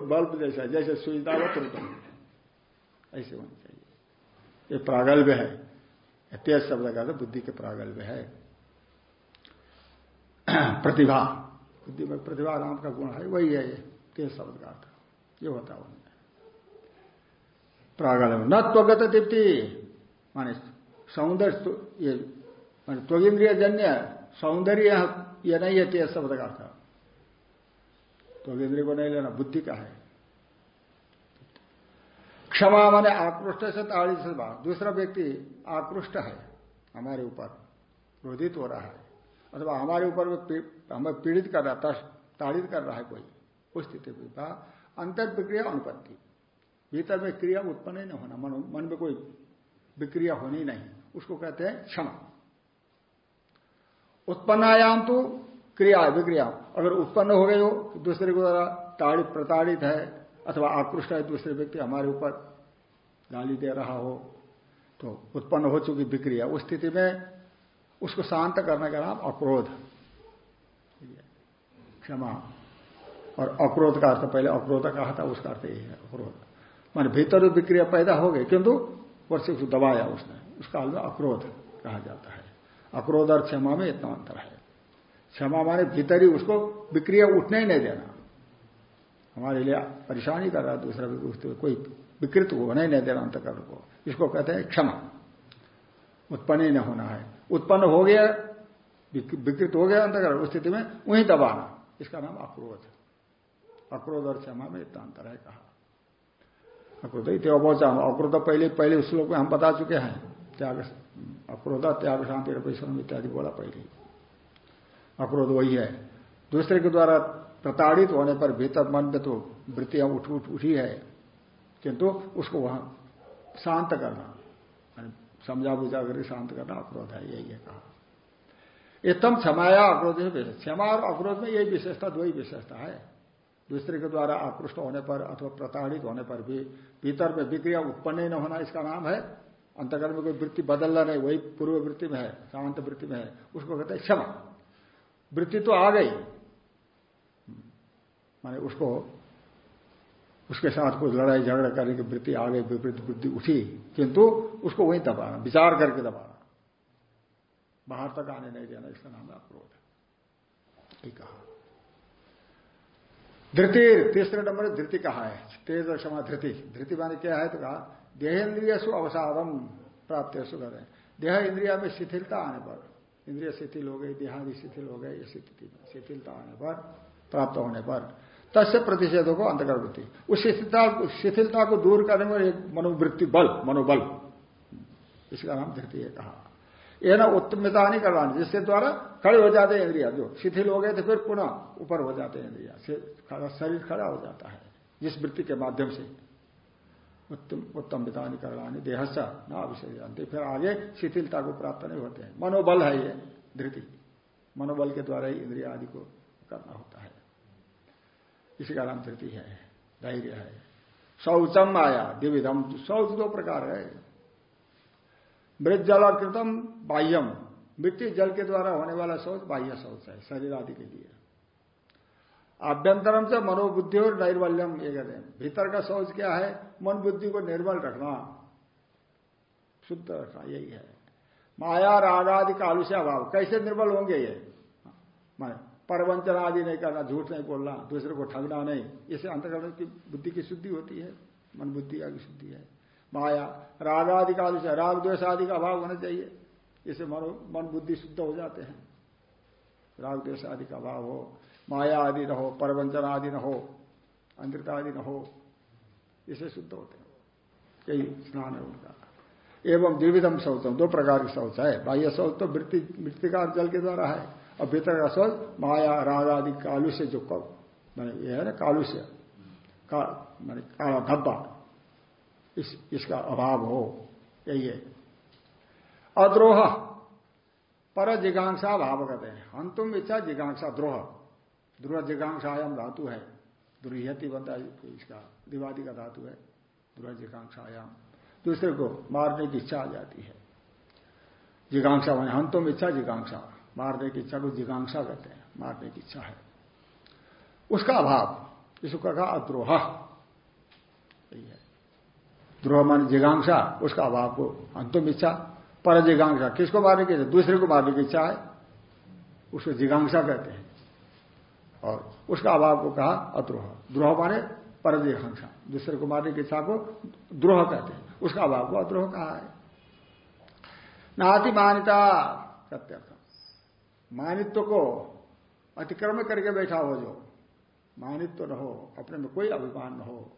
बल्ब जैसा, जैसे सुविधा हो तुरंत। ऐसे होनी चाहिए। ये प्रागल्भ है। तेज शब्द का तो बुद्धि के प्रागल्भ है। प्रतिभा। बुद्धि में प्रतिभा नाम का गुण है, वही है ये। तेज शब्द का अर्थ। ये होता है उनमें प्रागल्भ न त्वगत दीप्ति। माने सौंदर्य ये, माने त्वगिंद्रिय जन्य सौंदर्य ये नहीं है तेज शब्द का अर्थ। तो इंद्रिय को नहीं लेना, बुद्धि का है। क्षमा माने आकृष्ट से ताड़ी से बात दूसरा व्यक्ति आकृष्ट है, हमारे ऊपर क्रोधित हो रहा है, अथवा हमारे ऊपर हमें पीड़ित कर रहा है ताड़ित कर रहा है कोई, उस स्थिति में अंतर विक्रिया अनुपत्ति। भीतर में क्रिया उत्पन्न ही नहीं होना, मन मन में कोई विक्रिया होनी नहीं। उसको कहते हैं क्षमा। उत्पन्नायाम तो क्रिया, विक्रिया। अगर उत्पन्न हो गई हो दूसरे को द्वारा ताड़ित प्रताड़ित है, अथवा आकृष्ट है दूसरे व्यक्ति, हमारे ऊपर गाली दे रहा हो तो उत्पन्न हो चुकी विक्रिया। उस स्थिति में उसको शांत करने का नाम अक्रोध। क्षमा। और अक्रोध का अर्थ, पहले अक्रोध कहा था, उसका अर्थ यही है, अक्रोध। मान भीतर विक्रिया पैदा हो गई, किंतु वर्ष उसको दबाया उसने। उस काल में अक्रोध कहा जाता है। अक्रोध और क्षमा में इतना अंतर है। क्षमा माने भीतर ही उसको विक्रिया उठने ही नहीं देना। हमारे लिए परेशानी कर रहा है, दूसरा कोई विकृत होने ही नहीं देना अंतकरण को। इसको कहते हैं क्षमा। उत्पन्न ही न होना है। उत्पन्न हो गया विकृत हो गया अंतकरण उस स्थिति में, वहीं दबाना। इसका नाम अक्रोध। अक्रोध और क्षमा में इतना अंतर है, कहा। अक्रोध। इतोचा अक्रोध पहले पहले उस श्लोक में हम बता चुके हैं। त्याग, अक्रोध, त्याग, शांति, परिश्रम इत्यादि बोला पहले। अक्रोध वही है। दूसरे के द्वारा प्रताड़ित होने पर भीतर मन में तो वृत्तियाँ उठ उठ, उठी है। किंतु उसको वहाँ शांत करना समझा बुझा करके शांत करना अक्रोध है, यही है कहा। एकदम क्षमाया अक्रोध क्षमा और अक्रोध में यही विशेषता, दो ही विशेषता है। दूसरे के द्वारा आकृष्ट होने पर अथवा प्रताड़ित होने पर भी, भीतर में विक्रिया उत्पन्न ही न होना इसका नाम है। अंतकर्म में कोई वृत्ति बदलना नहीं, वही पूर्व वृत्ति में है शांत वृत्ति में है। उसको कहते हैं क्षमा। वृत्ति तो आ गई। माने उसको, उसके साथ कुछ लड़ाई झगड़ा करने की वृत्ति आ गई, विपरीत वृत्ति उठी, किंतु उसको वहीं दबाना, विचार करके दबाना। बाहर तक आने नहीं देना, इसका नाम है अक्रोध ठीक कहा। धृति, तीसरे नंबर धृति कहा है? तेज और क्षमा धृति। धृति माने क्या है? तो कहा देह देहेन्द्रिय सु अवसादम प्राप्त करें देह इंद्रिया में शिथिलता आने पर, इंद्रिय शिथिल हो गई देहादि शिथिल हो गई इस स्थिति में शिथिलता आने पर, प्राप्त होने पर, तस्य प्रतिषेधों को अंतर्वृत्ति उस शिथिलता शिथिलता को दूर करने में एक मनोवृत्ति बल, मनोबल। इसका नाम धृतीय कहा। यह ना उत्तमता नहीं करवानी, जिसके द्वारा खड़े हो जाते हैं इंद्रिया। जो शिथिल हो गए थे फिर पुनः ऊपर हो जाते हैं इंद्रिया। शरीर खड़ा हो जाता है, जिस वृत्ति के माध्यम से। उत्तम उत्तम विधान करवानी देहस्या न अभिषेक जानते फिर आगे शिथिलता को प्राप्त नहीं होते हैं। मनोबल है ये, धृति। मनोबल के द्वारा ही इंद्रिया आदि को करना होता है। इसी का नाम धृति है, धैर्य है। शौचम आया दिविधम शौच दो प्रकार है। मृत जलाकृतम बाह्यम। मिट्टी जल के द्वारा होने वाला शौच बाह्य शौच है, शरीर आदि के लिए। आभ्यंतरम से मनोबुद्धि और नैर्वल्यम ये कहते हैं। भीतर का शौच क्या है? मन बुद्धि को निर्मल रखना। शुद्ध रखना, यही है। माया, राग आदि कालु से अभाव। कैसे निर्मल होंगे ये? परवंचन आदि नहीं करना, झूठ नहीं बोलना, दूसरे को ठगना नहीं। इसे अंतकरण की बुद्धि की शुद्धि होती है। मन बुद्धि आदि शुद्धि है। माया, राग आदि कालु से राग, द्वेष आदि का अभाव होना चाहिए। इसे मन बुद्धि शुद्ध हो जाते हैं। राग द्वेष आदि का अभाव हो माया आदि न हो परवंचन आदि न हो अंतरता आदि न हो इसे शुद्ध होते हैं। यही स्नान है उनका। एवं द्विविधम शौचम दो प्रकार की शौच है। बाह्य शौच तो मृत्यु का जल के द्वारा है और भीतर का शौच माया राग आदि कालू से जो मैंने ये है ना कालू से का मैंने काला धब्बा इस, इसका अभाव हो यही है। अद्रोह। पर जिगांसा भाव कहते हैं। हम तुम इच्छा जिगांसा, द्रोह। द्रोह जिगांसायाम धातु है। दुर्हति बनता है इसका दिवादी का धातु है। द्रोह जिगांसायाम दूसरे को मारने की इच्छा आ जाती है। जिगांसा बने हम तुम इच्छा जिगांसा। मारने की इच्छा को जिगांसा कहते हैं। मारने की इच्छा है। उसका अभाव। इसको कहा अद्रोह। द्रोह मान जिगांसा। उसका अभाव को अंतुम इच्छा। पर जिगांसा किसको मारने की दूसरे को मारने की इच्छा है। उसको जिगांसा कहते हैं। और उसका अभाव को कहा अद्रोह। द्रोह माने पर जिगांसा दूसरे को मारने की इच्छा को द्रोह कहते हैं। उसका अभाव को अद्रोह कहा है। नाति मान्यता प्रत्यर्थ। मानित्व को अतिक्रमण करके बैठा हो जो। मानित्व न हो। अपने में कोई अभिमान न हो।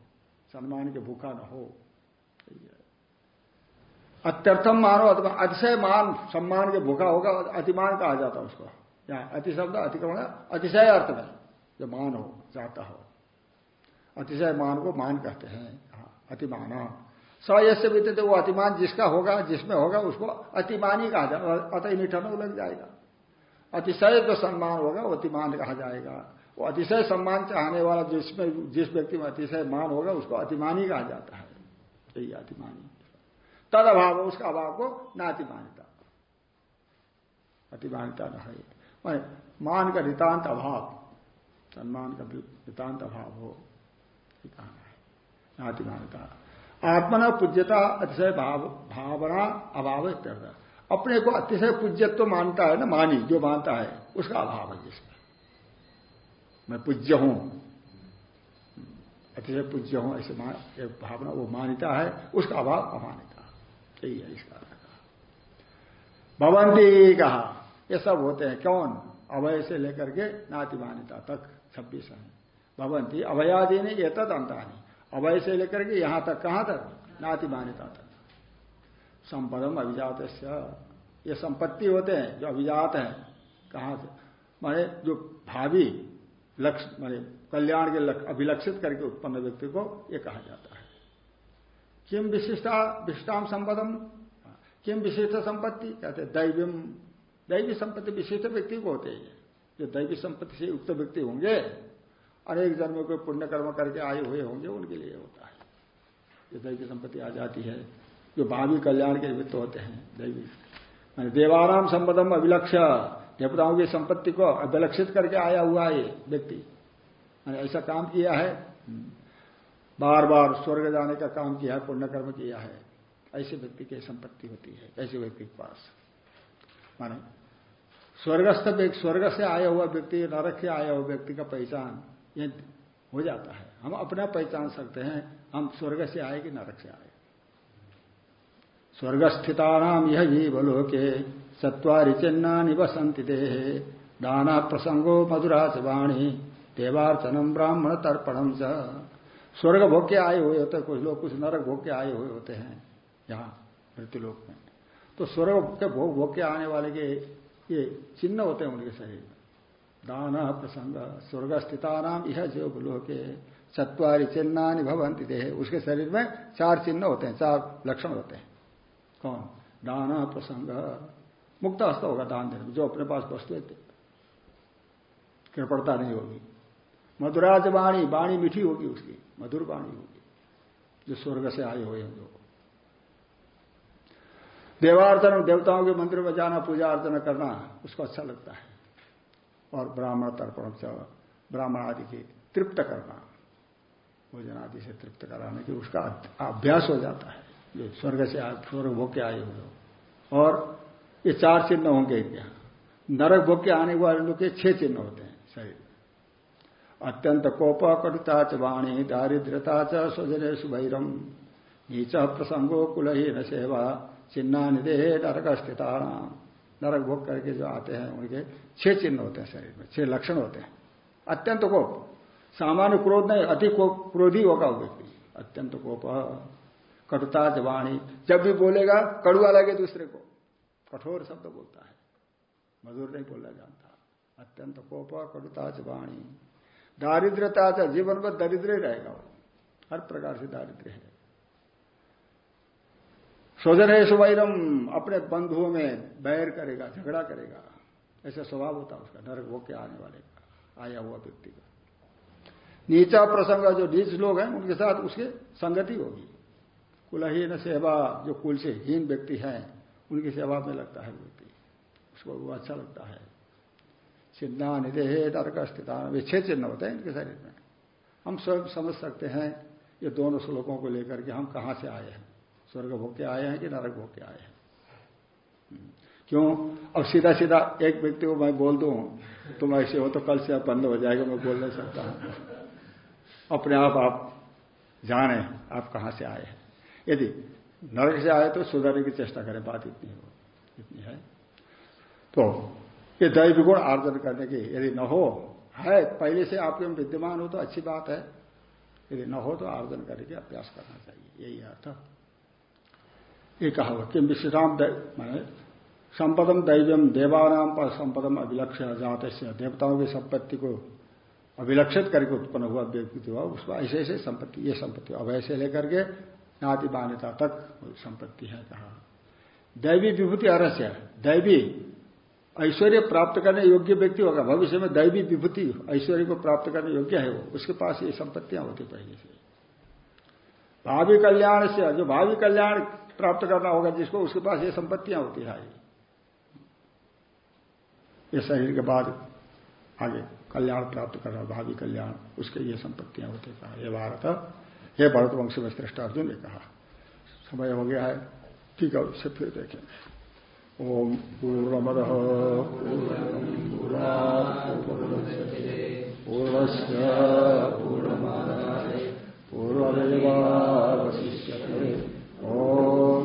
सम्मान के भूखा न हो। अत्यर्थम मानो अतिशय मान सम्मान के भूखा होगा, अतिमान कहा जाता है उसको। या अति शब्द अतिक्रमण, अतिशय अर्थ में, जो मान हो, जाता हो। अतिशय मान को मान कहते हैं अतिमान। सयस्य बीते वो अतिमान जिसका होगा, जिसमें होगा, उसको अतिमानी कहा जाएगा अतः निठन लग जाएगा। अतिशय जो सम्मान होगा, वो अतिमान कहा जाएगा। वो अतिशय सम्मान चाहने वाला जिसमें, जिस व्यक्ति में अतिशय मान होगा, उसको अतिमानी कहा जाता है। यही अतिमानी। तद अभाव उसका अभाव को नातिमान्यता अतिमान्यता न मान का नितांत अभाव, सम्मान का नितान्त अभाव हो है। नातिमान्यता आत्मना पूज्यता अतिशय भाव, भावना अभाव अपने को अतिशय पूज्यत्व तो मानता है ना, मानी, जो मानता है, उसका अभाव है जिसमें। मैं पूज्य हूँ। अतिशय पूज्य हूँ, ऐसे भावना वो मान्यता है, उसका अभाव अमान्यता यही है, इसका भवंती कहा, ये सब होते हैं, कौन? अभय से लेकर के नाति मान्यता तक, छब्बीस है। भवंती अभयादि ने ये तद अंतानी। अभय से लेकर के यहाँ तक, कहाँ तक? नाति मान्यता तक। संपदम अभिजात ये संपत्ति होते हैं, जो अभिजात है, कहाँ से? माने जो भावी लक्ष्य, माने कल्याण के अभिलक्षित करके उत्पन्न व्यक्ति को ये कहा जाता है। किम विशिष्टा विशिष्टाम संपदम किम विशिष्ट संपत्ति? कहते दैविम दैवी संपत्ति विशिष्ट व्यक्ति को होते हैं। जो दैवी संपत्ति से युक्त व्यक्ति होंगे, अनेक जन्मों को पुण्य कर्म करके आए हुए होंगे, उनके लिए होता है। जो दैवी संपत्ति आ जाती है। जो भावी कल्याण के निमित्त होते हैं, दैवी। मान देवाराम संपदम अभिलक्ष्य, देवताओं की संपत्ति को अभिलक्षित करके आया हुआ है व्यक्ति। मैंने ऐसा काम किया है। बार बार स्वर्ग जाने का काम किया है पुण्य कर्म किया है, ऐसे व्यक्ति की संपत्ति होती है, ऐसे व्यक्ति के पास। माने, स्वर्गस्थ स्वर्ग से आया हुआ व्यक्ति, नरक से आया हुआ व्यक्ति का पहचान, ये हो जाता है। हम अपना पहचान सकते हैं, हम स्वर्ग से आए कि नरक से आए। स्वर्गस्थितानाम यह जीवलोके चतरी चिन्ना निवसंति देह। दाना प्रसंगो मधुराच वाणी देवार्चनम ब्राह्मण तर्पणम च। स्वर्ग भोग के आए हुए होते हैं, कुछ लोग, कुछ नरक भोग के आए हुए होते हैं यहाँ, मृत्युलोक में। तो स्वर्ग के भोग भोग के आने वाले के ये चिन्ह होते हैं उनके शरीर में। दान प्रसंग स्वर्ग स्थिता नाम यह जो लोके चतवारी चिन्ना भवंती देह। उसके शरीर में चार चिन्ह होते हैं, चार लक्षण होते हैं। कौन? दान प्रसंग। मुक्त हस्त होगा दान देने जो अपने पास वस्तु कृपणता नहीं होगी। मधुराज वाणी वाणी मीठी होगी उसकी, मधुर वाणी होगी, जो स्वर्ग से आए हुए हैं जो देवार्चन, देवताओं के मंदिर में जाना, पूजा अर्चना करना, उसको अच्छा लगता है। और ब्राह्मण तर्पण, ब्राह्मण आदि की तृप्त करना, भोजन आदि से तृप्त कराने की उसका अभ्यास हो जाता है, जो स्वर्ग से स्वर्ग भोग के आए हुए हो और ये चार चिन्ह होंगे नरक भोग के आने वाले लोग के छह चिन्ह होते हैं, शरीर। अत्यंत कोप कटुता च वाणी दारिद्रता च स्वजने सुभैरम नीच प्रसंगो कुलहीन सेवा, चिन्ना निदेह नरक स्थिता नरक भोग करके जो आते हैं, उनके छह चिन्ह होते हैं शरीर में, छह लक्षण होते हैं। अत्यंत कोप। सामान्य क्रोध नहीं, अति क्रोधी होगा वो व्यक्ति। अत्यंत कोप। कटुता जवाणी जब भी बोलेगा, कड़ुआ लगे दूसरे को। कठोर शब्द बोलता है। मधुर नहीं बोलना जानता। अत्यंत कोप कटुता जवाणी दारिद्रता जीवन में दरिद्र ही रहेगा हर प्रकार से दारिद्र है। स्वजन है सुवैरम अपने बंधुओं में बैर करेगा, झगड़ा करेगा। ऐसा स्वभाव होता है उसका, नरक वो के आने वाले का, आया हुआ व्यक्ति का। नीचा प्रसंग जो नीच लोग हैं, उनके साथ उसके संगति होगी। कुलहीन सेवा, जो कुल से हीन व्यक्ति हैं, उनकी सेवा में लगता है व्यक्ति। उसको वो अच्छा लगता है। चिन्ना निदेह नरक स्थितान वे छह चिन्ह होते हैं इनके शरीर में। हम स्वयं समझ सकते हैं ये दोनों श्लोकों को लेकर के हम कहाँ से आए हैं। स्वर्ग भोग के आए हैं कि नरक भोग के आए हैं? हम्म। क्यों? अब सीधा सीधा एक व्यक्ति को मैं बोल दू, तुम ऐसे हो तो कल से आप बंद हो जाएगा, मैं बोल नहीं सकता। हूँ अपने आप आप जाने आप कहाँ से आए हैं। यदि नरक से आए तो सुधारने की चेष्टा करें, बात इतनी हो, इतनी है। तो ये दैव गुण आर्जन करने की यदि न हो, है, पहले से आपके में विद्यमान हो तो अच्छी बात है। यदि न हो तो आर्जन करने के अभ्यास करना चाहिए। यही अर्थ। ये कहा कि विश्राम मैंने संपदम दैव्यम देवानाम पर संपदम अभिलक्ष्य जाते देवताओं की संपत्ति को अभिलक्षित करके उत्पन्न हुआ व्यक्ति हुआ उसको ऐसे ऐसे संपत्ति, ये संपत्ति अब ऐसे लेकर के नाति मान्यता तक संपत्ति है कहा। दैवी विभूति अरस्य, दैवी ऐश्वर्य प्राप्त करने योग्य व्यक्ति होगा, भविष्य में दैवी विभूति ऐश्वर्य को प्राप्त करने योग्य है वो, उसके पास ये संपत्तियाँ होती पहले से। भावी कल्याण से, जो भावी कल्याण प्राप्त करना होगा, जिसको उसके पास ये संपत्तियाँ होती है। ये शरीर के बाद आगे कल्याण प्राप्त करना, भावी कल्याण, उसके ये संपत्तियाँ होती कहा ये भारत हे भरत वंश में श्रेष्ठ अर्जुन ने कहा। समय हो गया है, ठीक है उससे फिर देखेंगे ॐ पूर्णमदः पूर्णस्य पूर्णमेवावशिष्यते ॐ